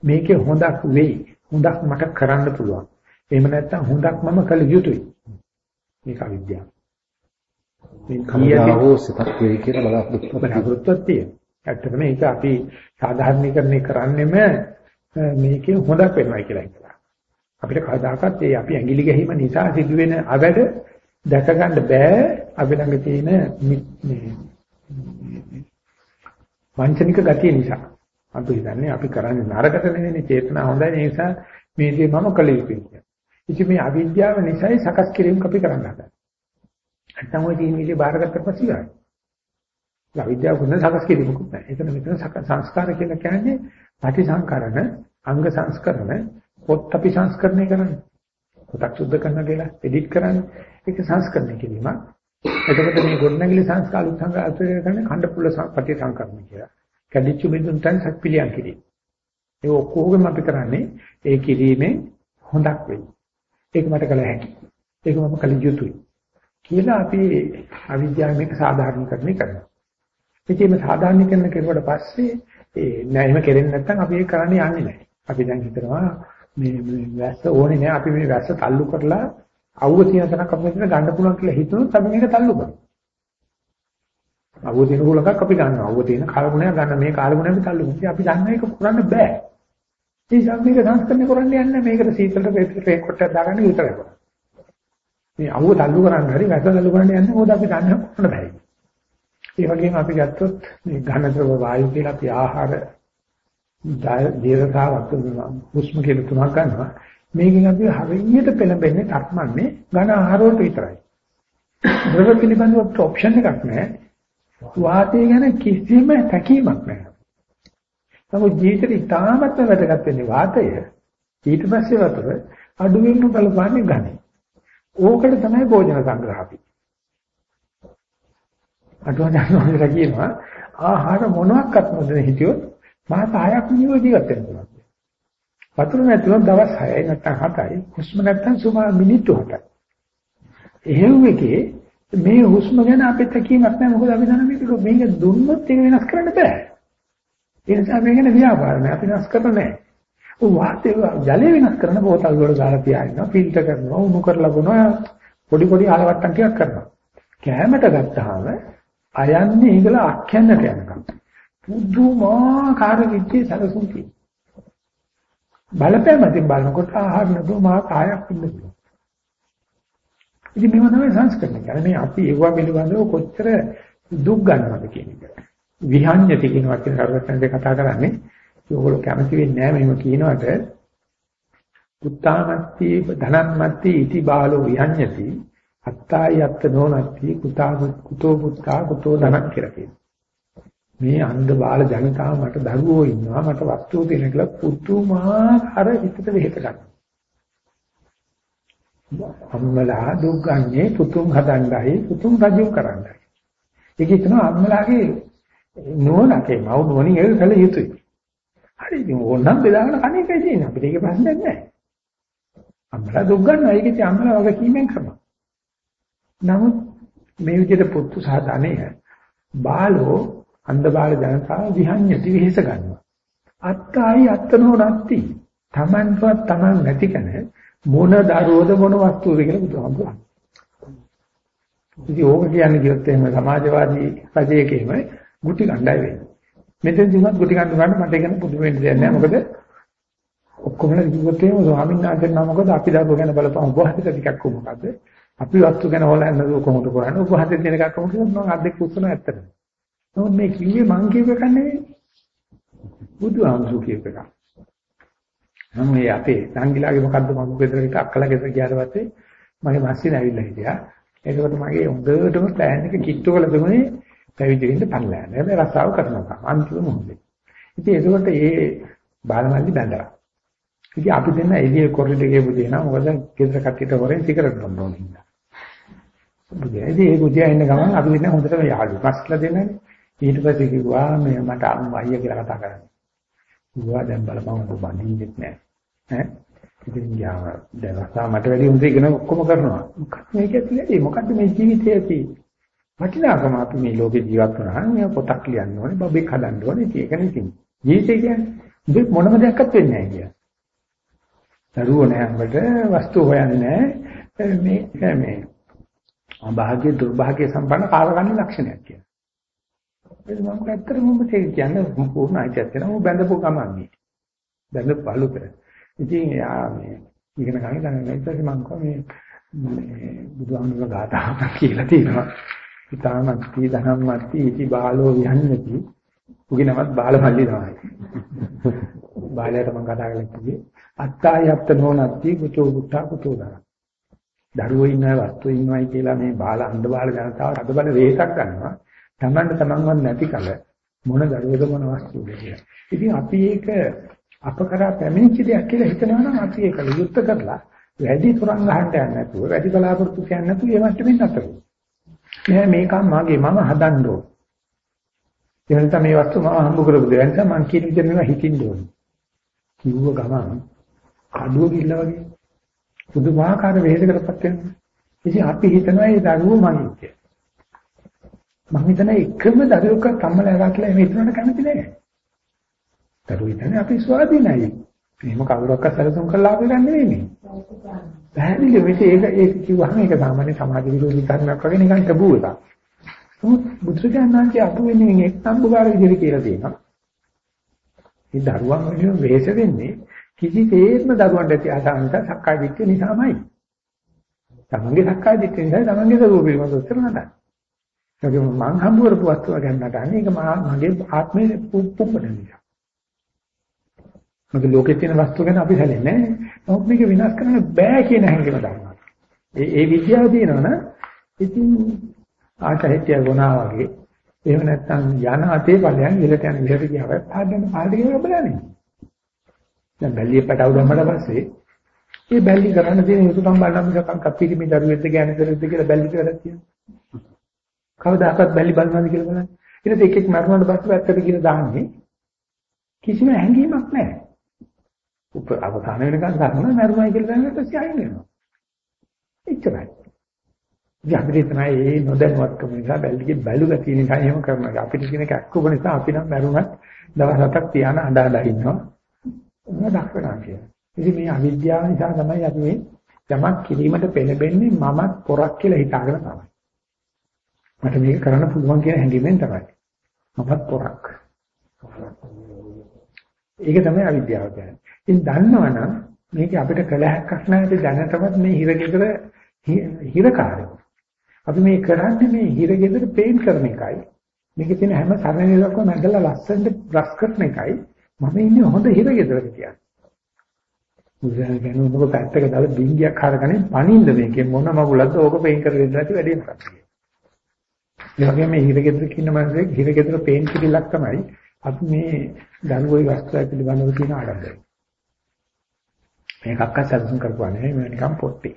මේකේ හොඳක් වෙයි. හොඳක් මට කරන්න පුළුවන්. එහෙම නැත්නම් හොඳක් මම කළ යුතුයි. මේක අවිද්‍යාව. මේ කමදාවෝ සිතක් වෙයි කියලා බලාපොරොත්තු බලාපොරොත්තුවක් තියෙනවා. ඇත්තටම මේක අපි සාධාරණීකරණය කරන්නෙම මේකේ හොඳක් වෙනවා කියලා හිතලා. අපිට කවදාකවත් ඒ අපි ඇඟිලි ගැහිම නිසා සිදුවෙන අවැඩ දැක ගන්න බෑ අපි ළඟ තියෙන මේ වංචනික ගතිය නිසා. අපි හිතන්නේ අපි කරන්නේ නරකට නෙවෙයි චේතනා හොඳයි ඒ නිසා මේ දේ මම කළ යුතුයි කියලා. ඉතින් මේ අවිද්‍යාව නිසායි සකස් කිරීම අපි කරන්න හදන්නේ. නැත්තම් ওই තියෙන විදිහ බාරගත්ත පස්සේ ගන්න. අවිද්‍යාව ගුණ සකස් කිරීමකුත් නැහැ. ඒකන මෙතන සංස්කාර කියලා කියන්නේ ප්‍රතිසංකරණ, අංග සංස්කරණ, පොත් අපි සංස්කරණය කරන්නේ. පොතක් සුද්ධ කරන කියලා එඩිට් කරන්නේ. ඒක සංස්කරණය කිරීමක්. එතකොට මේ ගොඩනැගිලි සංස්කාර උත්සංග අතරේ කරන්නේ ඛණ්ඩ පුල්ල ප්‍රතිසංකරණ කියලා. කැඩිච්ච බිඳුන් තන් සක්පිලියන් කිරීම. ඒ ඔක්කොගම අපි කරන්නේ ඒ කිරීමෙන් හොඳක් වෙයි. ඒක මට කළ හැකි. ඒක මම කළ යුතුයි. කියලා අපි අවිද්‍යාව මේක සාධාරණීකරණය කරනවා. ඉතින් මේ සාධාරණීකරණය කරුවට පස්සේ ඒ නෑ එහෙම කෙරෙන්නේ නැත්නම් අපි ඒක කරන්න යන්නේ නැහැ. අපි දැන් හිතනවා මේ මේ වැස්ස ඕනේ නෑ අපි මේ වැස්ස තල්ලු කරලා අවුව තියෙන තැනක් අපිට ගන්න පුළුවන් කියලා හිතනොත් අපි මේක තල්ලු කරනවා. අවුව තියෙන කුලකක් අපි ගන්නවා. අවුව තියෙන කාලගුණයක් ගන්න මේ කාලගුණය අපි තල්ලු කරනවා. අපි දන්න එක කරන්න බෑ. ඒ නිසා මේක සංස්කරණය කරන්න යන්නේ මේකට සීතලට පෙට්‍රල් කොටයක් දාගන්න විතරයි. මේ අවුව තල්ලු කරන්න හරි වැස තල්ලු කරන්න යන්නේ මොකද අපි දන්නේ කොහොමද බැරි. ඒ වගේම අපි ගත්තොත් මේ ඝන ද්‍රව වායු කියලා අපි ආහාර දීර්ඝතාවක් හුස්ම කියලා තුනක් ගන්නවා. මේකෙන් අපි හරියට පෙළඹෙන්නේ තත්මන්නේ ඝන ආහාර වලට විතරයි. ද්‍රව පිළිබඳව ඔප්ෂන් එකක් නැහැ. වාතය ගැන කිසිම තැකීමක් නැහැ. නමුත් ජීවිතේ ඉතාමත් වැදගත් වෙන්නේ වාතය. ඊට පස්සේ වතුර අඩුවෙන් බලපාන්නේ ඝනේ. ඕකට තමයි භෝජන සංග්‍රහ අපි. අටවදානවා කියනවා ආහාර මොනවාක්වත් නොදෙන හිටියොත් මාස 6ක් නියම ජීවත් වෙන්න පුළුවන්. වතුර නැතුව දවස් 6යි නැත්නම් 7යි, හුස්ම නැත්නම් සුමාර මිනිත්තු 7යි. එහෙම එකේ මේ හුස්ම ගැන අපිට තකීමක් නැහැ මොකද අපි දන්න මේක මේක දුන්නොත් ඒක වෙනස් කරන්න බෑ. ඒ නිසා මේක නේ ව්‍යාපාර නෑ අපි වෙනස් කරන්නේ නෑ. ਉਹ වාතය ජලය වෙනස් කරන බෝතල් වල දාලා තියාගෙන ෆිල්ටර් කරනවා උණු කරලා බොනවා පොඩි පොඩි ආලවට්ටම් ටිකක් කරනවා. කැමට ගත්තාම අයන්නේ ඒගල අක්යන්නට යනකම්. පුදුමාකාර විදිහේ සැලසුම් තියෙනවා. බලපෑමකින් බලනකොට ආහාර නදෝ මා කායක් ඉන්න පුළුවන්. ඉතින් මේව තමයි සංස්කරණය කියන්නේ. මේ අපි ඒවා පිළිබඳව කොච්චර දුක් ගන්නවද කියන එක. විහඤ්ඤති කියන වචන කරවත්තෙන් කතා කරන්නේ. ඒගොල්ලෝ කැමති වෙන්නේ නැහැ මෙහෙම කියනවට. උත්තාමත්ති ධනම්මත්ති ඉති බාලෝ විහඤ්ඤති අත්තායි අත්ත නොනත්ති කුතා කුතෝ පුත්තා කුතෝ ධනක් කියලා කියනවා. මේ අන්ධ බාල ජනතාව මට දරුවෝ ඉන්නවා මට වස්තු දෙන කියලා පුතුමාකාර හිතට වෙහෙත ගන්නවා. අම්මලා දුක් ගන්නේ පුතුන් හදන්නයි පුතුන් රජු කරන්නයි. ඒක හිතනවා අම්මලාගේ නෝනකේ මව් නෝනින් ඒක කළ යුතුයි. හරි ඉතින් ඕනනම් බෙදාගෙන කණ එකයි තියෙන්නේ අපිට ඒක ප්‍රශ්නයක් නැහැ. අම්මලා දුක් ගන්නවා ඒක ඉතින් අම්මලා වගේ කීමෙන් කරනවා. නමුත් මේ විදිහට පුතු සාධානය බාලෝ අන්ධ බාල ජනතාව විහඤ්ඤති විහෙස ගන්නවා. අත්තයි අත්තනෝ නැති. Tamanවත් Taman නැති කෙන මොන දරෝද මොන වස්තුවද කියලා බුදුහාමුදුරුවෝ. ඉතින් ඕක කියන්නේ කිව්වොත් එහෙම සමාජවාදී රජයකේම ගුටි ගණ්ඩායි වෙන්නේ. මෙතෙන් දිනවත් ගුටි ගන්න ගන්න මට ඒක පුදුම වෙන්න දෙයක් නෑ. මොකද ඔක්කොමලා කිව්වොත් එහෙම ස්වාමීන් වහන්සේ නම මොකද අපි දරුවෝ ගැන බලපන් ඔබ හිත ටිකක් කොහොමද? අපි වස්තු ගැන හොලන්න කොහොමද කරන්නේ? ඔබ හිතේ දෙන එකක් කොහොමද? මම අද්දෙක් පුස්සන ඇත්තට. නමුත් මේ කිව්වේ මං කියව එක නෙවෙයි. බුදුහාමුදුරු කියව එක. මම මේ අපේ සංගිලාගේ මොකද්ද මම ගෙදරට අක්කලා ගෙදර ගියාට පස්සේ මගේ මස්සින ඇවිල්ලා හිටියා. ඒකකොට මගේ හොඳටම ප්ලෑන් එක කිට්ටු කරලා දුන්නේ පැවිදි වෙන්න පල්ලෑන. හැබැයි රස්සාව කරනවා. අන්තිම මොහොතේ. ඉතින් ඒකකොට ඒ බාලමල්ලි බැඳලා. ඉතින් අපි දෙන්න එළිය කොරිඩේ ගිහපු දෙනා මොකද ගෙදර කට්ටියට හොරෙන් සිගරට් බොන්න ඕනේ. බුදියා ඉතින් ඒ බුදියා ඉන්න ගමන් අපි දෙන්න හොඳටම යාළු. මස්ලා දෙන්නනේ. ඊට පස්සේ කිව්වා මේ මට අම්මා අයියා කියලා කතා කරන්නේ. කිව්වා දැන් බලපන් ඔබ බඳින්නෙත් නැහැ. ඈ ඉතින් යා දැන් රසා මට වැඩි හොඳ ඉගෙන ඔක්කොම කරනවා. මොකක්ද මේක ඇතුලේ මොකද්ද මේ ජීවිතය ඇති? වටිනාකම අපි මේ ලෝකේ ජීවත් වුණා මේ පොතක් ලියන්න ඕනේ, බබෙක් හදන්න ඕනේ. ඒක නෙකින්. ජීවිතය කියන්නේ දෙයක් මොනම දෙයක්වත් වෙන්නේ නැහැ කියන්නේ. දරුවෝ නැහැ අපිට වස්තු හොයන්නේ නැහැ. මේ මේ අභාග්‍ය දුර්භාග්‍ය සම්පන්න කාලගන්න ලක්ෂණයක් කියන්නේ. ඒක මම ඇත්තටම මම කියන්නේ පූර්ණ අයිතියක් තියෙනවා. මම බැඳපු ගමන්නේ. බැඳපු බලු කර. ඉතින් යා මේ ඉගෙන ගන්න ගන්න ඊපස්සේ මම කෝ මේ මේ බුදුහාමුදුරුවෝ ගාථාවක් කියලා තියෙනවා. ඊතාමත්ති ධනම්මත්ති ඉති බාලෝ විහන්නති. උගිනවත් බාල මල්ලි තමයි. බාලයට මම කතා කරලා කිව්වේ අත්තාය අත්ත නොනත්ති කුතෝ බුත්තා කුතෝ දරා. දරුවෝ ඉන්නවා වස්තු ඉන්නවයි කියලා මේ බාල අන්ධ බාල ජනතාව අද බල වේසක් ගන්නවා. Tamanට Tamanවත් නැති කල මොන දරුවද මොන වස්තුද කියලා. ඉතින් අපි ඒක අප කරා පැමිණිච්ච දෙයක් කියලා හිතනවා නම් අපි ඒක යුක්ත කරලා වැඩි තරංග ගහන්න යන්නේ නැතුව වැඩි බලාපොරොත්තු කියන්නේ නැතුව ඒ මට්ටමින් නැතර. නෑ මේක මගේ මම හදන්න ඕන. ඒ වෙනත මේ වස්තු මම හම්බ කරපු දෙයක් නිසා මං කියන විදිහට මේවා හිතින්න ඕනේ. කිව්ව ගමන් කඩුව කිල්ල වගේ පුදුමාකාර වේදකටපත් වෙනවා. ඉතින් අපි හිතනවා ඒ දරුවෝ මගේ කියලා. මම හිතන එකම දරුවෙක් කම්මල ඇරලා මේ හිතනට කැමති නෑ. දරුවෝ හිතන්නේ අපි ස්වාධීනයි. එහෙම කවුරක්වත් සැලසුම් කරලා ආවෙ ගන්න නෙවෙයි මේ. පැහැදිලි මේක ඒක ඒක කිව්වහම ඒක සාමාන්‍ය සමාජ විරෝධී කර්මයක් වගේ නිකන් ටබු එකක්. නමුත් බුදුරජාණන්ගේ අපු වෙනින් එක් සම්බුකාර විදිහට කියලා තියෙනවා. මේ දරුවන් වලින් වෙහෙස වෙන්නේ කිසිසේත්ම දරුවන්ට ඇති අසංක සක්කාය දිට්ඨිය නිසාමයි. තමන්ගේ සක්කාය දිට්ඨිය නිසා තමන්ගේ දරුවෝ පිළිබඳව උත්තර නෑ. ඒක මං හම්බ කරපු වස්තුව ගන්නට අනේ ඒක මගේ ආත්මයේ පුප්පුප්පන නිසා. මොකද ලෝකේ තියෙන වස්තු ගැන අපි හැලෙන්නේ නැහැ. නමුත් මේක විනාශ කරන්න බෑ කියන හැඟීම ගන්නවා. ඒ ඒ විද්‍යාව තියෙනවනේ ඉතින් ආචාහිත්‍ය ගුණා වගේ එහෙම නැත්නම් යන අතේ ඵලයන් ඉලට යන විදිහට ගියාම පාඩන පාඩ කියන බලන්නේ. දැන් බැල්ලිය පැටව දැම්මට පස්සේ මේ බැල්ලි කරන්න තියෙන යුතුයකම් බලන්න මිසක් කප්පිටි මේ දරුවෙක්ද ගෑනෙක්ද කියලා බැල්ලි කරලා තියෙනවා. කවදාකවත් බැලි බලනවාද කියලා බලන්න. ඊට එක එක මරණයට පස්සේ වැත්තට කියලා දාන්නේ කිසිම හැඟීමක් නැහැ. උප අවසාන වෙනකන් ගන්න මරුණයි කියලා දැනගත්ත පස්සේ අයින් වෙනවා. එච්චරයි. ඉතින් අපිට තමයි මේ නොදැනුවත්කම නිසා බැල්ලිගේ බැලු ගැතිය නිසා එහෙම කරනවා. අපිට කියන එක අක්කුබ නිසා අපි නම් මරුණත් දවස් හතක් තියාන අඬ අඬ ඉන්නවා. මොන දක්වනවා කියලා. ඉතින් මේ අවිද්‍යාව නිසා තමයි අපි මේ යමක් කිරීමට පෙළඹෙන්නේ මමත් පොරක් කියලා හිතාගෙන තමයි. මට මේක කරන්න පුළුවන් කියන හැඟීමෙන් තමයි. මමත් පොරක්. ඒක තමයි අවිද්‍යාව කියන්නේ. ඉතින් දන්නවනම් මේක අපිට කළ හැක්කක් නැහැ දැනටමත් මේ හිරගෙදර හිරකාරයෝ. අපි මේ කරන්නේ මේ හිර ගෙදර පේන්ට් කරන එකයි. මේකේ තියෙන හැම සරණේලක්ම නැගලා ලස්සනට බ්‍රෂ් කරන එකයි. මම ඉන්නේ හොඳ හිර ගෙදරක කියන්නේ. උදේ ගැන උඹ පැත්තක දාලා බින්ගියක් හරගන්නේ පණින්න මේකේ මොන මගුලක්ද ඕක පේන්ට් කරගෙන ඉඳලා වැඩි කරන්නේ. ඒ වගේම මේ හිර ගෙදර කින්න මනසේ හිර ගෙදර පේන්ට් කිරිලක් තමයි අපි මේ දරුවෝයි වස්තුව පිළිබඳව තියෙන ආඩම්බරය. මේකක්වත් සැලසුම් කරපුවා නෙවෙයි මේ නිකන් පොට්ටි.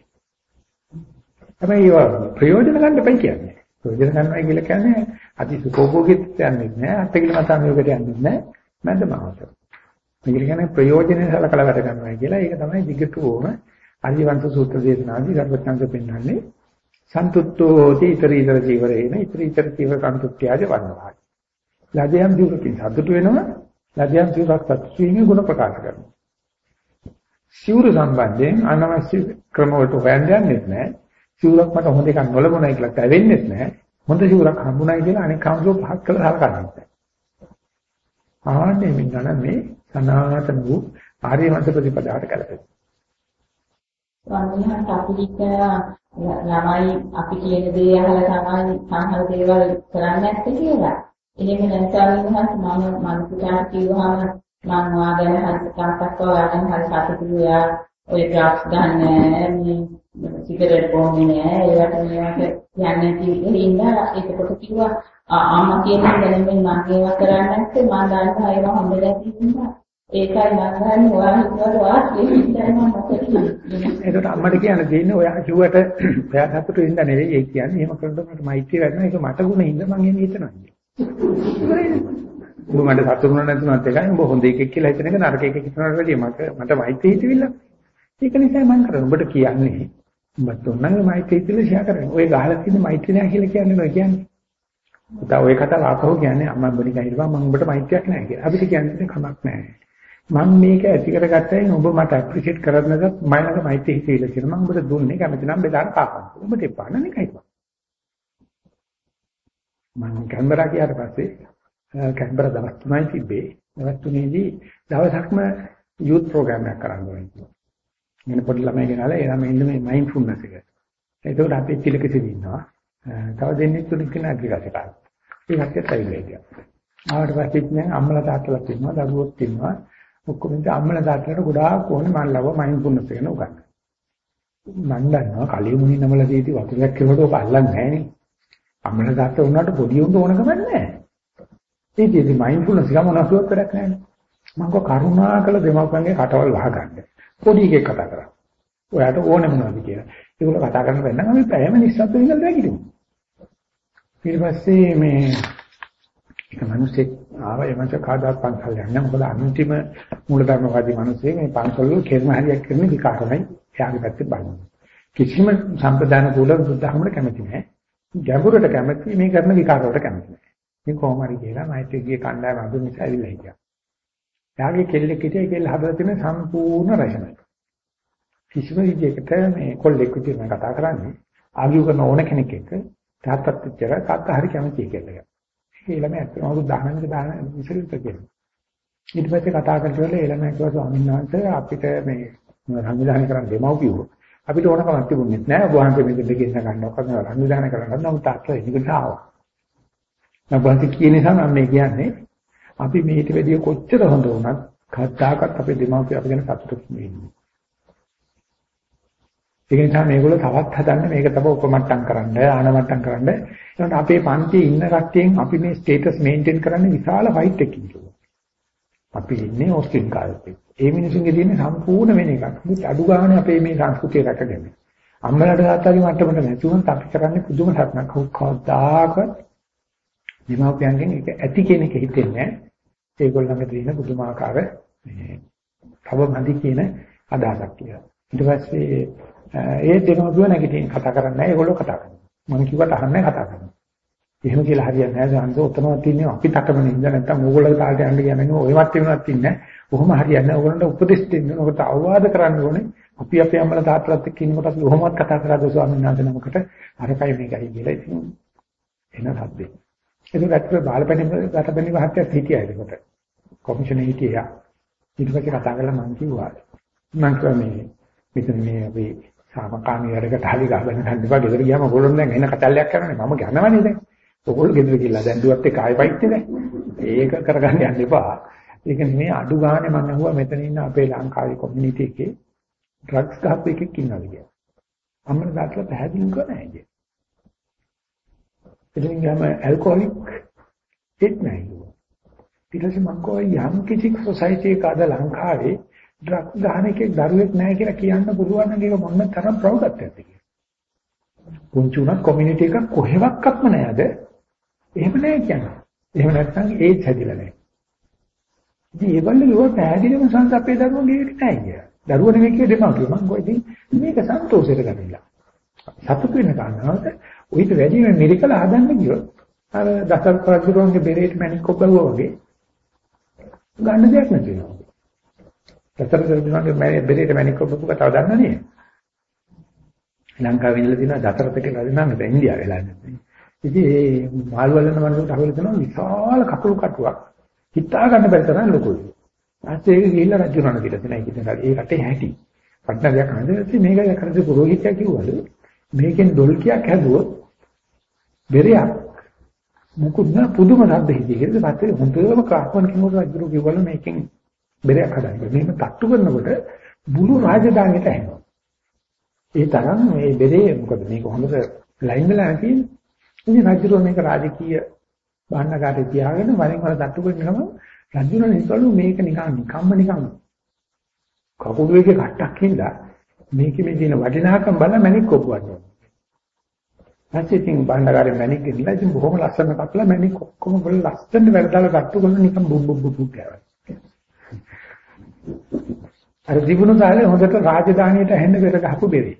හැබැයි ඒවා ප්‍රයෝජන ගන්න එපයි කියන්නේ. ප්‍රයෝජන ගන්නවා කියලා කියන්නේ අති සුඛෝභෝගීත් යන්නේ නැහැ, අත්තිකිල මතාමියකට යන්නේ නැහැ, මැදමාවට. මේක කියන්නේ ප්‍රයෝජනෙ සලකලා වැඩ කරනවා කියලා. ඒක තමයි විගතුවම අරිවංශ සූත්‍ර දේශනාදී ගර්භචන්ද පෙන්වන්නේ. සන්තුට්ඨෝති ඊතරීතර ජීවරේන ඊතරීතර ජීව සන්තුට්ඨ්‍යාජ වන්නවා. ලජයන් දියුකින් සතුට වෙනවා, ලජයන් දියුක් සතුට වීමේ ගුණ ප්‍රකාශ කරනවා. සිවුරු සම්බන්ධයෙන් අනවශ්‍ය ක්‍රම වලට හොයන්න යන්නේ නැහැ. සිවුරක් මට හොඳ එකක් නොලබුණයි කියලා තැවෙන්නේ නැහැ. හොඳ සිවුරක් හම්බුණයි කියලා අනෙක් කවුරු පහක් කළා හරකන්නේ. ආන්නේ මින්ගන මේ සනාතන වූ ආර්ය මත ප්‍රතිපදාවට කලපෙයි. වන්දිනා සාපිලික ළමයි අපි කියන දේ අහලා තමයි සමහර දේවල් කරන්නේ නැත්තේ කියලා. එහෙම නැත්නම් මම මම පුතාට කිව්වහම මම වාගෙන හරි තාත්තක් වාගෙන හරි සතුටුයා. ඔය ඩ්‍රග්ස් ගන්න මේ සිගරට් බොන්නේ නෑ. ඒවට මේවට යන්නේ තියෙනවා ඒකකොට කිව්වා අම්මා කියන දැනුමින් මම ඒවා කරන්නේ නැත්නම් මම දන්නවා ඒවා හොඳ නැති නිසා. ඒකයි මම ගන්නේ ඔයා හිතුවට වාස්කේ ඉඳන් මම මොකද ඒකට අම්මට කියන්න දෙන්නේ ඔයා කිව්වට ඔයා සතුටු වෙන්න නෙවෙයි. ඒ කියන්නේ එහෙම කරනකොට මට මෛත්‍රිය වැඩනවා ඒක මට ගුණ හින්දා මම එන්නේ හිතනවා. උඹ මට සතුටු නැතුනත් එකයි උඹ හොඳ එකෙක් කියලා හිතන එක නරක එකෙක් හිතනවට වැඩිය මට මට මෛත්‍රිය හිතවිල්ල. ඒක නිසා මම කරන්නේ උඹට කියන්නේ උඹත් උන්නගේ මෛත්‍රිය කියලා ෂෙයා කරන්නේ. ඔය ගහලා තියෙන මෛත්‍රිය නෑ කියලා කියන්නේ නෝ කියන්නේ. උදා ඔය කතාව ආපහු කියන්නේ අම්මා බොනි කහිරවා මම උඹට මෛත්‍රියක් නෑ කියලා. අපිට කියන්නේ කමක් නෑ. මම මේක ඇති කරගත්තයි ඔබ මට ඇප්‍රීෂিয়েට් කරත් නැත්නම් මම ළඟ මෛත්‍රී හිතවිල්ල කියලා මම ඔබට දුන්නේ කැමති නම් බෙදාන කාපන්න. ඔබට එපා නනේ කයිපා. මම කැම්බරා ගියාට පස්සේ කැම්බරා දවස් තුනයි තිබ්බේ. දවස් තුනේදී දවසක්ම යූත් ප්‍රෝග්‍රෑම් එකක් කරන්න ඕනේ. මෙන්න පොඩි ළමයි ගෙනාලා ඒ ළමයි ඉන්න මේ මයින්ඩ්ෆුල්නස් එක. ඒකෝට අපි පිළිකෙසි ඉන්නවා. තව දෙන්නෙක් තුනෙක් කෙනා අග්‍රිගත කරා. ඒ කට්ටියත් ඇවිල්ලා හිටියා. ආවට පස්සේ ඉතින් අම්මලා තාත්තලා ඉන්නවා, දරුවෝත් ඉන්නවා. ඔක්කොම ඉතින් අම්මලා තාත්තලා ගොඩාක් ඕනේ මම ලව මයින්ඩ්ෆුල්නස් එක නෝගන්න. මම දන්නවා කලියුමුනි නමල දීති වතුරක් කෙරුවට ඔක අල්ලන්නේ නැහැ නේ. අම්මලා තාත්තා වුණාට පොඩි උන්ට ඕන ගමන් නැහැ. ඒ කිසි මයින්ඩ්ෆුල්නස් එක මොනවාක් කරක් නැහැ. මම කෝ කරුණාකර දෙමව්පියන්ගේ කටවල් වහගන්න. පොඩි එකෙක් කතා කරා. ඔයාට ඕනේ මොනවද කියලා. ඒගොල්ලෝ කතා කරන බැන්න අපි පැයම නිස්සද්ද වෙලා දැකිලු. ඊට පස්සේ මේ එක මිනිස්සෙක් ආව එමන්ට කාදාත් පන්සල් යන්න මොකද අන්තිම මූලධර්මවාදී මිනිස්සේ මේ පන්සල් වල කෙර්ම හරියක් කරන විකාරණයි එයාගේ පැත්තේ බලනවා. කිසිම සම්ප්‍රදාන කුල බුද්ධහමර කැමති නැහැ. ගැඹුරට කැමති මේ කරන විකාර වලට කැමති නැහැ. මේ කොහොම හරි කියලා මෛත්‍රීගේ කණ්ඩායම අඳු නිසා ඇවිල්ලා හිටියා. එයාගේ කෙල්ලෙක් හිටියේ කෙල්ල හදලා තියෙන සම්පූර්ණ රැෂනයි. කිසිම විදිහකට මේ කොල්ලෙක් විදිහට කතා කරන්නේ ආගියු කරන ඕන කෙනෙක් එක්ක තාත්තත් ඉච්චර තාත්තා හරි කැමති කියලා. ඒ ළමයා ඇත්තටම අවුරුදු 19ක දාන විසරිත කියනවා. ඊට පස්සේ කතා කරලා ඒ ළමයා කිව්වා ස්වාමීන් වහන්සේ අපිට මේ සංවිධානය කරන්න දෙමව්පියෝ අපිට ඕනකමක් තිබුණේ නැහැ. ඔබ වහන්සේ මේක දෙකෙන් ගන්නවක් කරනවා සංවිධානය කරන්න නම් තාත්තා එනිකට ආවා. මම වහන්සේ කියන නිසා මම මේ කියන්නේ අපි මේට වැඩිය කොච්චර හොඳ වුණත් කද්දාකත් අපේ දෙමව්පිය අපි ගැන සතුටු වෙන්නේ. ඒක නිසා මේගොල්ලෝ තවත් හදන්න මේක තමයි උපමට්ටම් කරන්න ආනමට්ටම් කරන්න. ඒකට අපේ පන්තියේ ඉන්න කට්ටියෙන් අපි මේ ස්ටේටස් මේන්ටේන් කරන්න විශාල ෆයිට් එකකින් ඉන්නවා. අපි ඉන්නේ ඕස්ටින් කාලේ. ඒ මිනිසුන්ගේ තියෙන සම්පූර්ණ වෙන එකක්. මුත් අඩු ගානේ අපේ මේ සංස්කෘතිය රැකගෙන. අම්මලාට තාත්තලාගේ මට්ටමට නැතුවම අපි කරන්නේ පුදුම සත්නක්. කවදාකවත් දෙමාපියන්ගෙන් ඒක ඇති කියන එක හිතෙන්නේ නැහැ. ඒගොල්ලන්ගේ තියෙන පුදුමාකාර මේ තවමදි කියන අදහසක් කියලා. ඊට පස්සේ ඒ දෙනෝදුව නැගිටින් කතා කරන්නේ නැහැ. ඒගොල්ලෝ කතා කරනවා. මම කිව්වට අහන්නේ කතා කරනවා. එහෙම කියලා හරියන්නේ නැහැ. ජාන්සෝ උතනවත් තින්නේ අපි තකම නින්ද නැත්තම් ඕගොල්ලෝ කාලට යන්න කියන්නේ ඔයවත් වෙනවත් තින්නේ නැහැ. කොහොම හරියන්නේ ඕගොල්ලන්ට උපදෙස් දෙන්න ඕකට අවවාද කරන්න ඕනේ. අපි අපේ අම්මලා තාත්තලාත් එක්ක ඉන්නකොට අපි කොහොමවත් කතා කරාද ස්වාමීන් වහන්සේ නමකට අරකයි මේකයි කියලා ඉතින් එන සද්දේ. ඒක ඇත්තට බාලපැණි ගතපැණි මහත්තයත් හිටියා ඒකට. කොමිෂන් එකේ හිටියා. ඊට පස්සේ කතා කරලා මම කිව්වා. මම කියන්නේ මෙතන මේ අපි සාමකාමී වැඩකට හරි ගහගෙන ගන්න එපා. ගෙදර ගියාම ඕගොල්ලෝ දැන් එන කතල්ලයක් කරන්නේ මම ගන්නවනේ දැන්. ඕගොල්ලෝ ගෙදර ගිහලා දැන් දුවත් එක්ක ආයෙ පයිත්තේ දැන්. ඒක කරගන්න යන්න එපා. ඒක නෙමෙයි අඩු ගානේ මම අහුවා මෙතන ඉන්න අපේ ලංකාවේ කොමියුනිටි එකේ ඩ්‍රග්ස් ගහපු එකෙක් ඉන්නවා කියලා. අම්මලා දාලා පැහැදිලි කරන්නේ නැහැ. ඉතින් ගම ඇල්කොහොලික් එත් නැහැ. ඊට පස්සේ මම කෝයි යම් කිසි සොසයිටි එකක අද ලංකාවේ ඩ්‍රග් ගහන එකේ දරුවෙක් නැහැ කියලා කියන්න පුළුවන් නම් ඒක මොන තරම් ප්‍රෞಢත්වයක්ද කියලා. පුංචි උනත් කොමියුනිටි එක කොහෙවත්ක්ම නැහැද? එහෙම නැහැ කියන්නේ. එහෙම නැත්නම් ඒත් හැදිලා නැහැ. ඉතින් ඒගොල්ලෝ කිව්වා පැහැදිලිවම සංස අපේ දරුවෝ ගෙවිට නැහැ කියලා. දරුවෝ නෙවෙයි කිය දෙමව්පිය මම කොයිද මේක සන්තෝෂයට ගන්නilla. සතුට වෙන කාරණාවට උහිත වැඩි වෙන මිරිකල හදන්න ගියොත් අර දසල් කරජුරෝන්ගේ බෙරේට මැණික් කොබ්බුවා වගේ ගන්න දෙයක් නැති වෙනවා. දසල් කරජුරෝන්ගේ බෙරේට මැණික් කොබ්බුව කතාව දන්නව නේද? ලංකාවේ ඉඳලා තියෙන දතරත කියලා දෙනවා නේද ඉන්දියාවේ වෙලා නැහැ. ඉතින් මේ මාල් වලන මනුස්සයෙක් අහවල තියෙනවා විශාල කකුල් කටුවක් හිතා ගන්න බැරි තරම් ලොකුයි. ඊට ඒක ගිහිල්ලා රජුරණ කියලා තියෙනවා. ඒක ඉතින් ඒ රටේ හැටි. වටන දෙයක් අහන්නේ මේක කරද්දී පුරෝහිතයා කිව්වලු මේකෙන් ඩොල් කියක් හැදුවොත් බෙරයක් මුකුත් නෑ පුදුම ශබ්ද හිතේ. ඊට පස්සේ හොඳම ක්‍රාෆ්මන් කෙනෙකුට රජුරු කිව්වලු මේකෙන් බෙරයක් හදන්න. මේක තට්ටු කරනකොට බුළු රාජධානියට ඇහෙනවා. ඒ තරම් මේ බෙරේ මොකද මේක හොඳට ලයින් වෙලා තියෙන්නේ. ඉතින් රජුරු මේක රාජකීය බාන්නකාරේ තියාගෙන වරින් වර තට්ටු කරනම රජුරු හිතවලු මේක නිකන් නිකම්ම නිකන් කකුලේ කට්ටක් හින්දා මේකේ මේ තියෙන වටිනාකම් බල මැණික් කොපුවන්න. නැත්නම් ඉතින් බණ්ඩාරේ මැණික් ගෙනිලා ඉතින් බොහොම ලස්සන කපලා මැණික් ඔක්කොම බල ලස්සන වැඩදාලා කට්ටු කරලා නිකන් බුබ් බුබ් බුබ් ගෑවා. අර දිනුන කාලේ හොඳට රාජධානියට ඇහෙන්න පෙර ගහපු බෙරේ.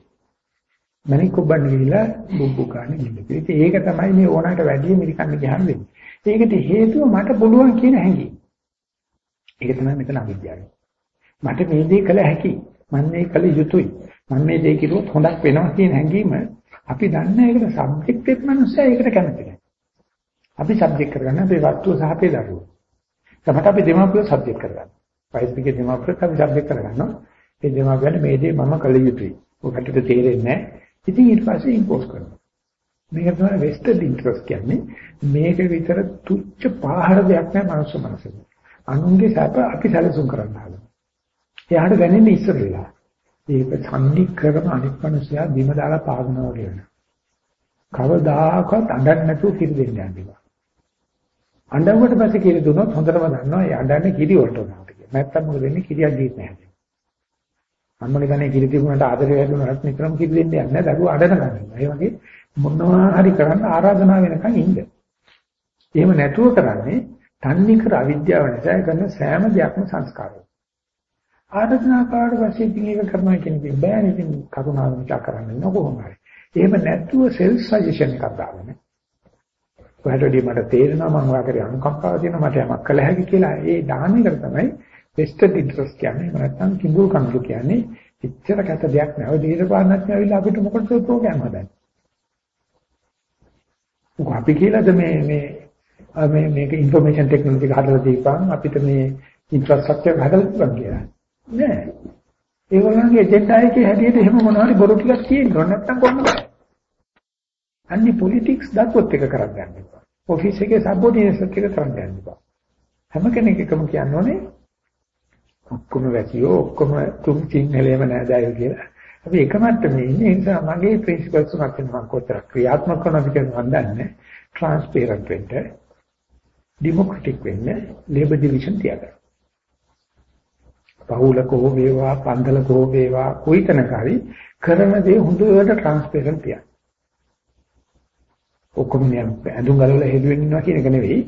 මැණික් කොබ්බන්න ගිහිල්ලා බුබ් බුබ් ගන්න ගිහිල්ලා. ඉතින් ඒක තමයි මේ ඕනකට වැඩි මිරිකන්න ගියන් වෙන්නේ. ඒකට හේතුව මට පුළුවන් කියන හැඟීම. ඒක තමයි මෙතන අවිද්‍යාව. මට මේ දේ කළ හැකියි. මම මේ කළ යුතුයි. මම මේ දේ කිරුවොත් හොඳක් වෙනවා කියන හැඟීම අපි දන්නේ ඒකට සබ්ජෙක්ට් එක් මනුස්සයා ඒකට කැමති නැහැ. අපි සබ්ජෙක්ට් කරගන්න අපේ වස්තුව සහ අපේ දරුවෝ. තමයි අපි දෙමාපියෝ සබ්ජෙක්ට් කරගන්න. වයස්පිකේ දෙමාපියෝ අපි සබ්ජෙක්ට් කරගන්නවා. ඒ දෙමාපියන් මේ දේ මම කළ යුතුයි. ඔකට තේරෙන්නේ නැහැ. ඉතින් ඊට පස්සේ ඉම්පෝස් කරනවා. මේක තමයි වෙස්ටර්න් ඉන්ටරෙස්ට් කියන්නේ. මේක විතර තුච්ච පාහර දෙයක් නෑ මනුස්ස මනසෙ. අනුන්ගේ සැප අපි සැලසුම් කරන්න හදනවා. එයාට දැනෙන්නේ ඉස්සර වෙලා. ඒක සම්නි කරන අනිත් මිනිසයා බිම දාලා පාගනවා වගේ වෙනවා. කවදාකවත් අඬන්න නැතුව කිරි දෙන්න යන්නේ. අඬවුවට පස්සේ කිරි දුන්නොත් හොඳටම දන්නවා ඒ අඬන්නේ කිරි වලට උනාට කියලා. නැත්තම් මොකද වෙන්නේ කිරියක් දීත් නැහැ. අම්මගේ ගන්නේ කිරි තිබුණාට ආදරය වැඩුණාට නිතරම කිරි දෙන්න යන්නේ නැහැ. දරුවෝ අඬන ගන්නවා. ඒ වගේ මොනවා හරි කරන්න ආරාධනා වෙනකන් ඉන්න. එහෙම නැතුව කරන්නේ තන්නේ කර අවිද්‍යාව නිසා කරන සෑම දෙයක්ම සංස්කාරය. ආරාධනා කාඩ වශයෙන් මේක කරනවා කියන එක බෑනේ ඉතින් කරුණාව විචාර කරන්න ඕන කොහොම හරි. එහෙම නැතුව self suggestion එකක් දාගන්න. ඔයාලට වැඩි මට තේරෙනවා මම ඔයා කරේ අනුකම්පාව දෙන මට යමක් කළ හැකි කියලා. ඒ දාන එක තමයි vested interest කියන්නේ. එහෙම නැත්නම් කිඹුල් කඳු කියන්නේ. එච්චර කැත දෙයක් නැව දීර්ඝපාලනඥයෝ ඇවිල්ලා අපිට මොකටද ප්‍රෝග්‍රෑම් හදන්නේ? මොකක් අපි කියලාද මේ මේ මේ මේක ইনফরমේෂන් ටෙක්නොලොජි හදලා දීපන් අපිට මේ ඉන්ෆ්‍රාස්ට්‍රක්චර් හදලා දීපන් කියලා. නෑ. ඒගොල්ලන්ගේ එජෙන්ඩා එකේ හැටියට එහෙම මොනවා හරි බොරු ටිකක් තියෙනවා නැත්නම් කොහොමද? අන්නේ පොලිටික්ස් දත්වත් එක කරන් ගන්න එපා. ඔෆිස් එකේ සබ්බෝඩිනේට්ස් එක කරන් ගන්න එපා. හැම කෙනෙක් එකම කියන්නේ ඔක්කොම වැසියෝ ඔක්කොම තුන් සිංහලෙම නෑදෑයෝ කියලා. අපි එක මට්ටමේ ඉන්නේ ඒ නිසා මගේ ප්‍රින්සිපල්ස් තුනක් වෙනවා මම කොතර ක්‍රියාත්මක කරනවද කියලා මම දන්නේ. ට්‍රාන්ස්පරන්ට් වෙන්න, ඩෙමොක්‍රටික් වෙන්න, ලේබර් ඩිවිෂන් තියාගන්න. පහුලක හෝ වේවා පන්දලක හෝ වේවා කොයිතනක හරි කරන දේ හොඳට ට්‍රාන්ස්පරන්ට් තියන්න. ඔක්කොම නියම් ඇඳුම් ගලවලා හෙළුවෙන් ඉන්නවා කියන එක නෙවෙයි.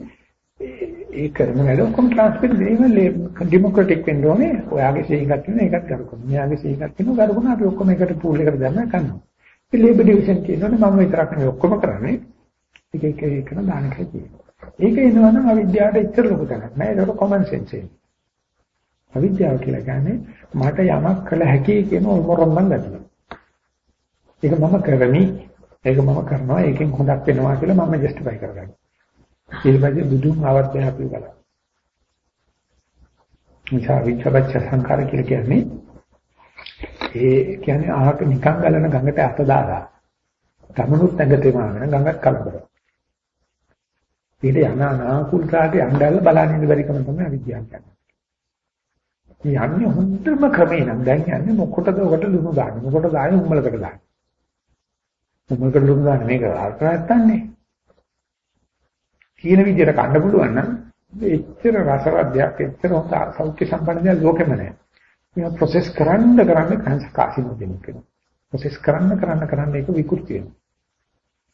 ඒ කරන වැඩ ඔක්කොම ට්‍රාන්ස්පරන්ට් දෙන්න ඩෙමොක්‍රටික් වෙන්න ඕනේ. ඔයාගේ සීගත් වෙන එකත් කරු කරනවා. මෙයාගේ සීගත් වෙනවා කරු කරනවා අපි ඔක්කොම එකට පූල් එකට දැම්ම කරනවා. ඒ ලේබර් ඩිවිෂන් කියනවනේ මම විතරක් නෙවෙයි ඔක්කොම කරන්නේ. එක එක එකන දානකයි කියනවා. ඒක එනවනම් අවිද්‍යාවට ඉතර ලොකු තැනක් නෑ. ඒක කොමන් සෙන්ස් එක. අවිද්‍යාව කියලා කියන්නේ මට යමක් කළ හැකි කියන උමරොන්නම් ගතිය. ඒක මම කරමි. ඒක මම කරනවා. ඒකෙන් හොඳක් වෙනවා කියලා මම ජස්ටිෆයි කරගන්නවා. ඊට පස්සේ බුදුන් ආවත් අපි බලන්න. නිසා විචබච්ච සංකාර කියලා කියන්නේ ඒ කියන්නේ ආහක නිකන් ගලන ගඟට අත දාලා තමනුත් ඇඟටම ආගෙන ගඟක් කලබල. ඊට යන අනාකූලතාවට යන්නදල්ල බලන්න ඉන්න බැරි කම තමයි අවිද්‍යාව කියන්නේ. මේ යන්නේ හොඳම ක්‍රමේ නම් දැන් යන්නේ මොකටද ඔකට ලුණු දාන්නේ මොකටද දාන්නේ උම්මලකට දාන්නේ. උම්මලකට ලුණු දාන්නේ මේක අර්ථ නැත්තන්නේ. කියන විදිහට කන්න පුළුවන් නම් එච්චර රසවත් දෙයක් එච්චර හොඳ සෞඛ්‍ය සම්පන්න දෙයක් ලෝකෙම නැහැ. මේක ප්‍රොසෙස් කරන්න කරන්න කංශ කාසිනු දෙන්නේ කියලා. ප්‍රොසෙස් කරන්න කරන්න කරන්න ඒක විකෘති වෙනවා.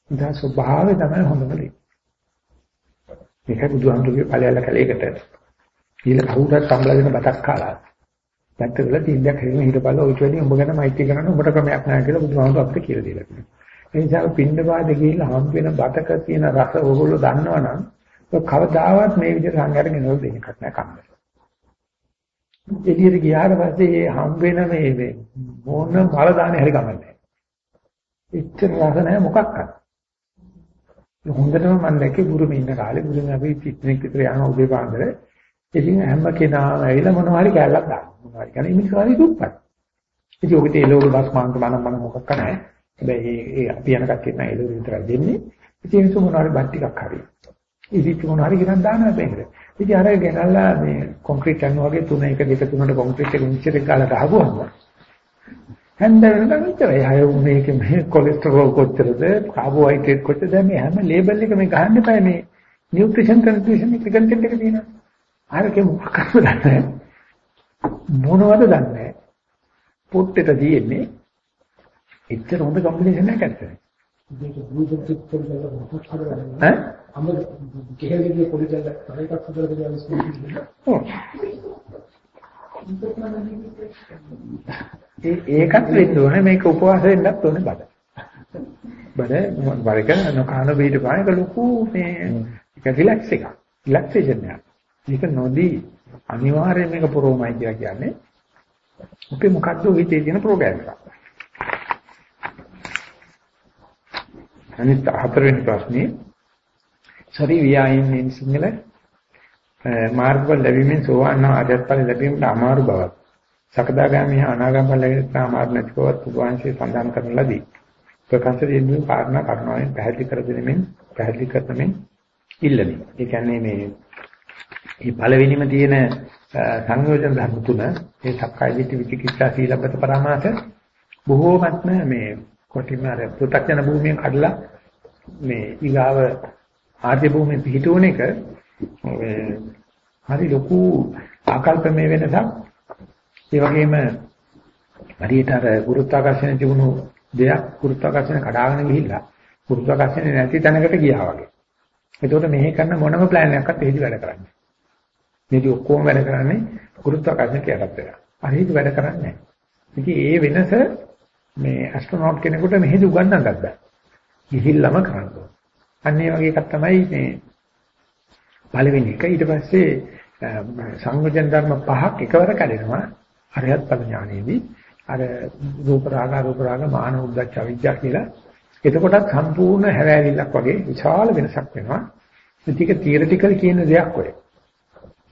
ඉතින් ස්වභාවය තමයි හොඳම දේ. මේක බුදුහාමුදුරුගේ ඵලයල කලයකට ඊළ කවුරුත් සම්බලගෙන බතක් කාලා. පැත්තකල තින්දයක් හැගෙන හිටපළ ඔය කියන්නේ උඹ ගැන මෛත්‍රී කරන්න උඹට ක්‍රමයක් නැහැ කියලා බුදුහාමුදුරුවෝ අපිට කියලා දීලා තියෙනවා. ඒ නිසා පින්න වාද ගිහිල්ලා හම් වෙන බතක තියෙන රස ඕගොල්ලෝ දන්නවනම් කවදාවත් මේ විදිහට සංඝයාට ගෙනල්ලා දෙන්න එකක් නැහැ කන්න. එළියට ගියාට පස්සේ මේ හම් වෙන මේ මොන මල දාන්නේ හරි කමන්නේ. එච්චර රස නැහැ මොකක්වත්. හොඳටම මම දැක්කේ බුරුමේ ඉන්න කාලේ බුරුමේ අපි පිට්නික් විතර යන උදේ පාන්දර ඉතින් හැම කෙනාම ඇවිල්ලා මොනවා හරි කැලලක් දානවා. මොනවා හරි කියන්නේ මිනිස්සු හරි දුප්පත්. ඉතින් ඔකට එළවලු බස් මාංක මනම් මන මොකක් නැහැ. හැබැයි ඒ අපි යන කට්ටිය නෑ එළවලු විතරයි දෙන්නේ. ඉතින් මිනිස්සු මොනවා හරි බත් ටිකක් හරි. ඉතින් මොනවා හරි ගෙනත් දානවා බෑනේ. ඉතින් අර ගෙනල්ලා මේ කොන්ක්‍රීට් යන වගේ 3 1 2 3ට කොන්ක්‍රීට් එක මිච්චර ගාලා ගහපුවම හැන්ද වෙනකන් ඉතරයි. අය මේක මේ කොලෙස්ටරෝල් කොච්චරද, කාබෝහයිඩ්‍රේට් කොච්චරද මේ හැම ලේබල් එකම ගහන්න එපා මේ නියුට්‍රිෂන් කන්ට්‍රිෂන් එක කන්ටෙන්ට් එක තියෙනවා. ආරකේ මොකක්ද දන්නේ මොනවද දන්නේ පොට්ටෙට තියෙන්නේ එච්චර හොඳ කම්බිනේෂන් එකක් නැත්තේ. මේක බුදුන් කිව්වොත් මොකක්ද කරන්නේ? ඈ? අම ගෙහෙලිගේ පොඩි දෙයක් තරයක්ක් හදලා දෙනවා ඒකත් වෙන්න ඕනේ මේක උපවාස වෙන්නත් ඕනේ බඩ. බඩ වරක නොකන බීඩ පානක ලොකු මේ ඒක රිලැක්ස් එක. රිලැක්සේෂන් එක. මේක නොදී අනිවාර්යයෙන් මේක පුරෝමයි කියලා කියන්නේ. අපි මොකද්ද හිතේ තියෙන ප්‍රෝග්‍රෑම් එක. අනිත් හතරවෙනි ප්‍රශ්නේ sorry we are in, in singular මාර්ගඵල ලැබීමෙන් සෝවාන් ආදත්ඵල ලැබීමට අමාරු බවක්. සකදාගාමී අනාගාමඵල ලැබීමට අමාරු නැති බවත් උපවාසයේ සඳහන් කරන ලදී. ප්‍රකාශ දෙන්නේ කාරණා කරුණාවෙන් පැහැදිලි කර දෙනෙමින් පැහැදිලි කරනමින් ඉල්ලමි. ඒ කියන්නේ මේ මේ පළවෙනිම තියෙන සංයෝජන ධර්ම තුන ඒ සක්කාය දිට්ඨි විචිකිච්ඡා සීලබ්බත පරමාස බොහෝමත්ම මේ කොටිම අර පෘථග්ජන භූමියෙන් කඩලා මේ ඊගාව ආර්ය භූමියේ පිහිටුවන එක හරි ලොකු ආකල්පමය වෙනසක් ඒ වගේම හරියට අර ගුරුත්වාකර්ෂණ තිබුණු දෙයක් ගුරුත්වාකර්ෂණ කඩාගෙන ගිහිල්ලා ගුරුත්වාකර්ෂණ නැති තැනකට ගියා වගේ. ඒකෝට මෙහි කරන මොනම ප්ලෑන් එකක්වත් එහෙදි වැඩ කරන්නේ. මේක ඔක්කොම වැඩ කරන්නේ ගුරුත්වාකර්ෂණයට යටත් වෙලා. හරියට වැඩ කරන්නේ නැහැ. ඉතින් ඒ වෙනස මේ ඇස්ට්‍රොනොට් කෙනෙකුට මෙහෙදි උගන්වන්නත් බෑ. ගිහිල්ලාම කරන්න ඕන. අන්න ඒ වගේ එකක් තමයි මේ පළවෙනි එක ඊට පස්සේ සංයෝජන ධර්ම පහක් එකවර කැඩෙනවා අරහත් ඵල ඥානෙදී අර රූප රාග රූප රාග මාන උද්දච්ච අවිජ්ජා කියලා එතකොටත් සම්පූර්ණ හැරෑවිල්ලක් වගේ විශාල වෙනසක් වෙනවා මේක තියරිටිකල් කියන දෙයක් ඔය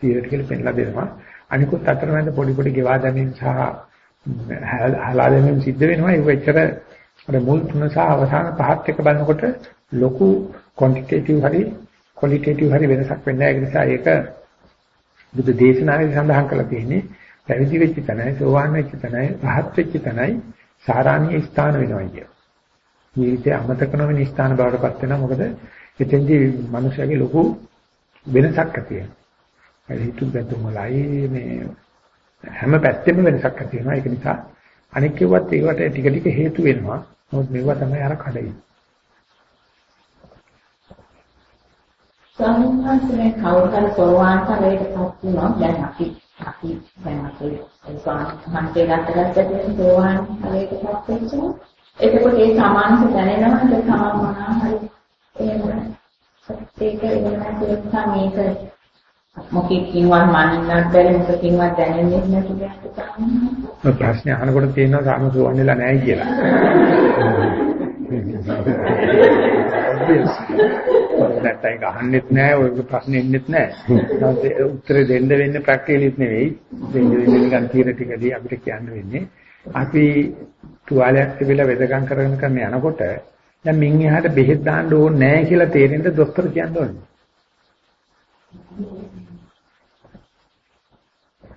තියරිටිකල් පෙන්ලා දෙනවා අනිකුත් අතරමැද පොඩි පොඩි ගෙවා දැමීම් සහ හලා දැමීම් සිද්ධ වෙනවා ඒක එච්චර අර මුල් තුන සහ අවසාන පහත් එක බලනකොට ලොකු ක්වොන්ටිටේටිව් හරි ක්වොලිටේටිව් හරි වෙනසක් වෙන්නේ නැහැ. ඒ නිසා ඒක බුදු දේශනාවේ සඳහන් කරලා තියෙන්නේ පැවිදි වෙච්ච තැනයි, සෝවාන් වෙච්ච තැනයි, රහත් වෙච්ච තැනයි සාරාණීය ස්ථාන වෙනවා කිය. ජීවිතය අමතක නොවන ස්ථාන බවට පත් වෙනවා. මොකද එතෙන්දී මිනිස්යාගේ ලොකු වෙනසක් ඇති වෙනවා. ඒ හිතු ගැතුම් වලයි මේ හැම පැත්තෙම වෙනසක් ඇති වෙනවා. ඒක නිසා අනික් කෙරුවත් ඒකට ටික ටික හේතු වෙනවා. මොකද මේවා තමයි අර කඩේ. ස්වාමීන් වහන්සේ කවුරු හරි සෝවාන් ඵලයටපත් වුණා දැන් අපි අපි දැන් අපි ස්වාමීන් වහන්සේ ගතගත්ත සෝවාන් ඵලයටපත් වෙනවා එතකොට ඒ සමානස දැනෙනවා ඒ සමාන මොනවා හරි එහෙම ඒක ඉගෙන ගන්න මේක මොකකින්වත් මනින්නත් බැරි මොකකින්වත් දැනෙන්නේ නැති දෙයක් තමයි ප්‍රශ්න අහනකොට තියෙනවා සාම සෝවන් වෙලා නැහැ කියලා නැත්නම් ඒක අහන්නෙත් නැහැ ඔය ප්‍රශ්නේ ඉන්නෙත් නැහැ. උත්තර දෙන්න වෙන්නේ ප්‍රැක්ටිකලිත් නෙවෙයි. දෙන්න වෙන්නේ නිකන් තීර ටිකදී අපිට කියන්න වෙන්නේ. අපි තුවාලයක් තිබිලා වෙදකම් කරගෙන කරන යනකොට දැන් මින් එහාට බෙහෙත් දාන්න ඕනේ නැහැ කියලා තේරෙන්න දොස්තර කියන්න ඕනේ.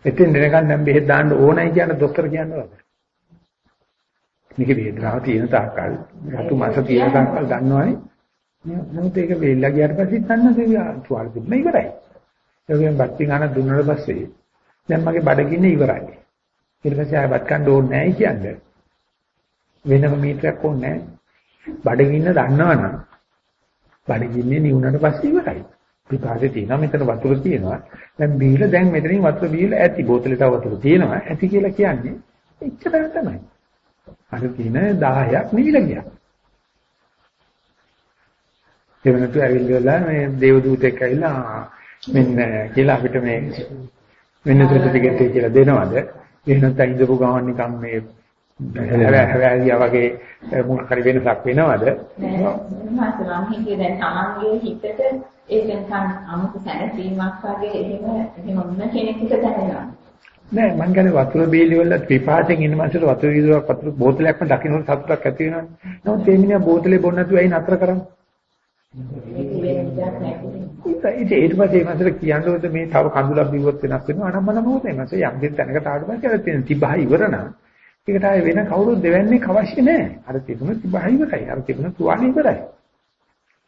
එතෙන් දෙනකන් දැන් බෙහෙත් දාන්න ඕනයි කියන දොස්තර කියන්නේ. මේක වේදනාව තියෙන තාක්කල්, රතු මාස තියෙන තාක්කල් දන්නවනේ. නමුත් ඒක වෙල්ලා ගියාට පස්සේ දන්න දේ තුවාල දුන්න ඉවරයි. ඒකෙන් බත් පිඟාන දුන්නාට පස්සේ දැන් මගේ බඩගින්න ඉවරයි. ඊට පස්සේ ආය බත් කන්න ඕනේ නැහැ කියන්නේ. වෙනම මීටරයක් ඕනේ නැහැ. බඩගින්න දන්නවනම් බඩගින්නේ නිවුනට පස්සේ ඉවරයි. පිපාසේ තියෙනවා මෙතන වතුර තියෙනවා. දැන් බීලා දැන් මෙතනින් වතුර බීලා ඇති බෝතලේ තව වතුර තියෙනවා. ඇති කියලා කියන්නේ එච්චරම තමයි. අර තියෙන 10ක් නිවිලා ගියා. ඒ වෙනතු ඇවිල්ලා මේ දේව දූතෙක් ඇවිල්ලා මෙන්න කියලා අපිට මේ වෙන සර්ටිෆිකේට් එක කියලා දෙනවද? එහෙම නැත්නම් ඉඳපු ගමන් නිකන් මේ හැවැහැවියා වගේ මොකක් හරි වෙනසක් වෙනවද? නෑ මම හිතුවේ දැන් තමන්ගේ හිතට ඒක නිකන් අමුතු සැනසීමක් වගේ එහෙම එහෙම මොන කෙනෙකුට දැනෙනවා. නෑ මං කියන්නේ වතුර බීලි වල ත්‍රිපාතෙන් ඉන්න මාසෙට වතුර වීදුවක් වතුර බෝතලයක්ම දකින්නට සතුටක් ඇති වෙනවනේ. නමුත් ඒ මිනිහා බෝතලේ බොන්න නැතුව ඇයි නතර කරන්නේ? ඒක වෙන දෙයක් නෑ. ඒක ඊට පස්සේ මාසෙට කියනකොට මේ තව කඳුලක් බිව්වොත් වෙනස් වෙනවා අනම්මන මොකද මාසෙ යම් දෙයක් තැනකට ආවට පස්සේ තියෙන තිබහ ඉවර නම් ඒකට ආයේ වෙන කවුරුත් දෙවන්නේ අවශ්‍ය නැහැ. අර තිබුණ තිබහ ඉවරයි. අර තිබුණ තුවාල ඉවරයි.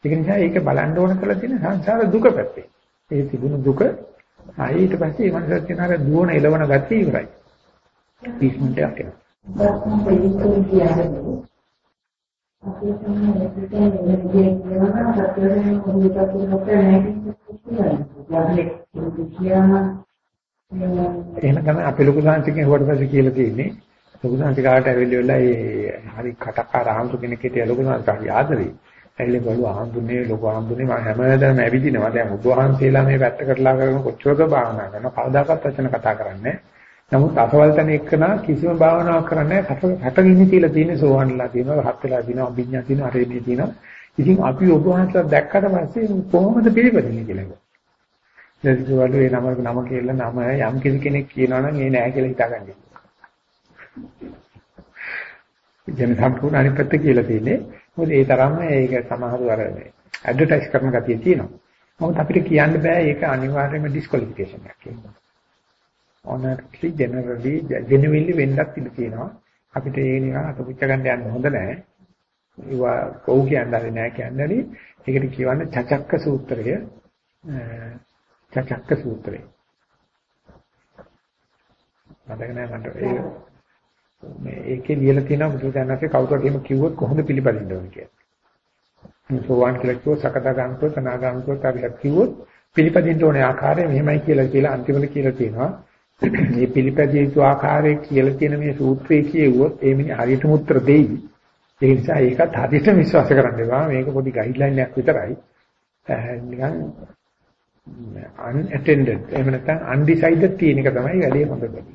ඒක නිසා ඒක බලන්න ඕන කරලා තියෙන සංසාර දුක පැත්තේ. ඒ තිබුණ දුක ආයේ ඊට පස්සේ මේ මනසට කියන අර දුවන එළවන ගැතිය ඉවරයි. පීස්මන්ට් එකක් එනවා. ප්‍රශ්න දෙකකින් කියන්නේ අපි තමයි ඉන්නේ කියනවා සත්‍යයෙන් කොහොමද එහෙම තමයි අපේ ලොකු සංසිකෙන් හුවට පස්සේ කියලා තියෙන්නේ. ලොකු සංසිකාට ඇවිල්ලා ඒ හරි කටකාර ආම්තු කෙනෙක් හිටිය ලොකු සංසිකාට ආදරේ. ඇවිල්ලා බලුව ආම්තුනේ ලොකු ආම්තුනේ මම හැමදාම ඇවිදිනවා. දැන් බුදුහාන්සේලා මේ වැත්ත කරලා කරන කොච්චරද භාවනා කරනවා. කවදාකවත් වචන කතා කරන්නේ නමුත් අසවල් තැන එක්කන කිසිම භාවනාවක් කරන්නේ නැහැ. හටගින්න තියලා තියෙන සෝවන්ලා තියෙනවා, රහත් වෙලා තියෙනවා, අභිඥා තියෙනවා, අරේමේ තියෙනවා. ඉතින් අපි ඔබ වහන්සේලා දැක්කට පස්සේ කොහොමද පිළිපදින්නේ කියලා. දැන් ඒ නම නම කියලා නම යම් කිසි කෙනෙක් කියනවා නම් ඒ නෑ කියලා හිතාගන්නේ. ජන සම්පූර්ණ අනිත් පැත්ත කියලා තියෙන්නේ. මොකද ඒ තරම්ම ඒක සමහරව අර ඇඩ්වර්ටයිස් කරන ගතිය තියෙනවා. නමුත් අපිට කියන්න බෑ ඒක අනිවාර්යයෙන්ම ඩිස්කොලිෆිකේෂන් එකක් කියලා. honestly generally genuinely වෙන්නත් ඉඩ තියෙනවා. අපිට ඒ නිකන් අතපුච්ච ගන්න යන්න හොඳ නෑ. ඒවා කොහොම කියන්නේ නෑ කියන්නේ. ඒකට කියවන්නේ චචක්ක සූත්‍රය. චචක්ක සූත්‍රය. මතක නෑ මට ඒ මේ ඒකේ ලියලා තියෙනවා බුදුදහමේ කවුරුත් එහෙම කිව්වොත් කොහොමද පිළිපදින්න ඕන කියලා. මේ සෝවාන් කියලා කිව්වොත් සකදාගාමකෝ තනාගාමකෝ කියලා කිව්වොත් පිළිපදින්න ඕනේ ආකාරය මෙහෙමයි කියලා කියලා අන්තිමට කියලා තියෙනවා. මේ පිළිපදිය යුතු ආකාරය කියලා තියෙන මේ සූත්‍රයේ කියුවොත් ඒ මිනිහ හරියටම උත්තර දෙයි. ඒ නිසා ඒකත් හදිස්සියට විශ්වාස කරන්න එපා. මේක පොඩි ගයිඩ්ලයින් එකක් විතරයි. නිකන් unattended එහෙම නැත්නම් undecided තියෙන එක තමයි වැඩි හොඳ දෙයක්.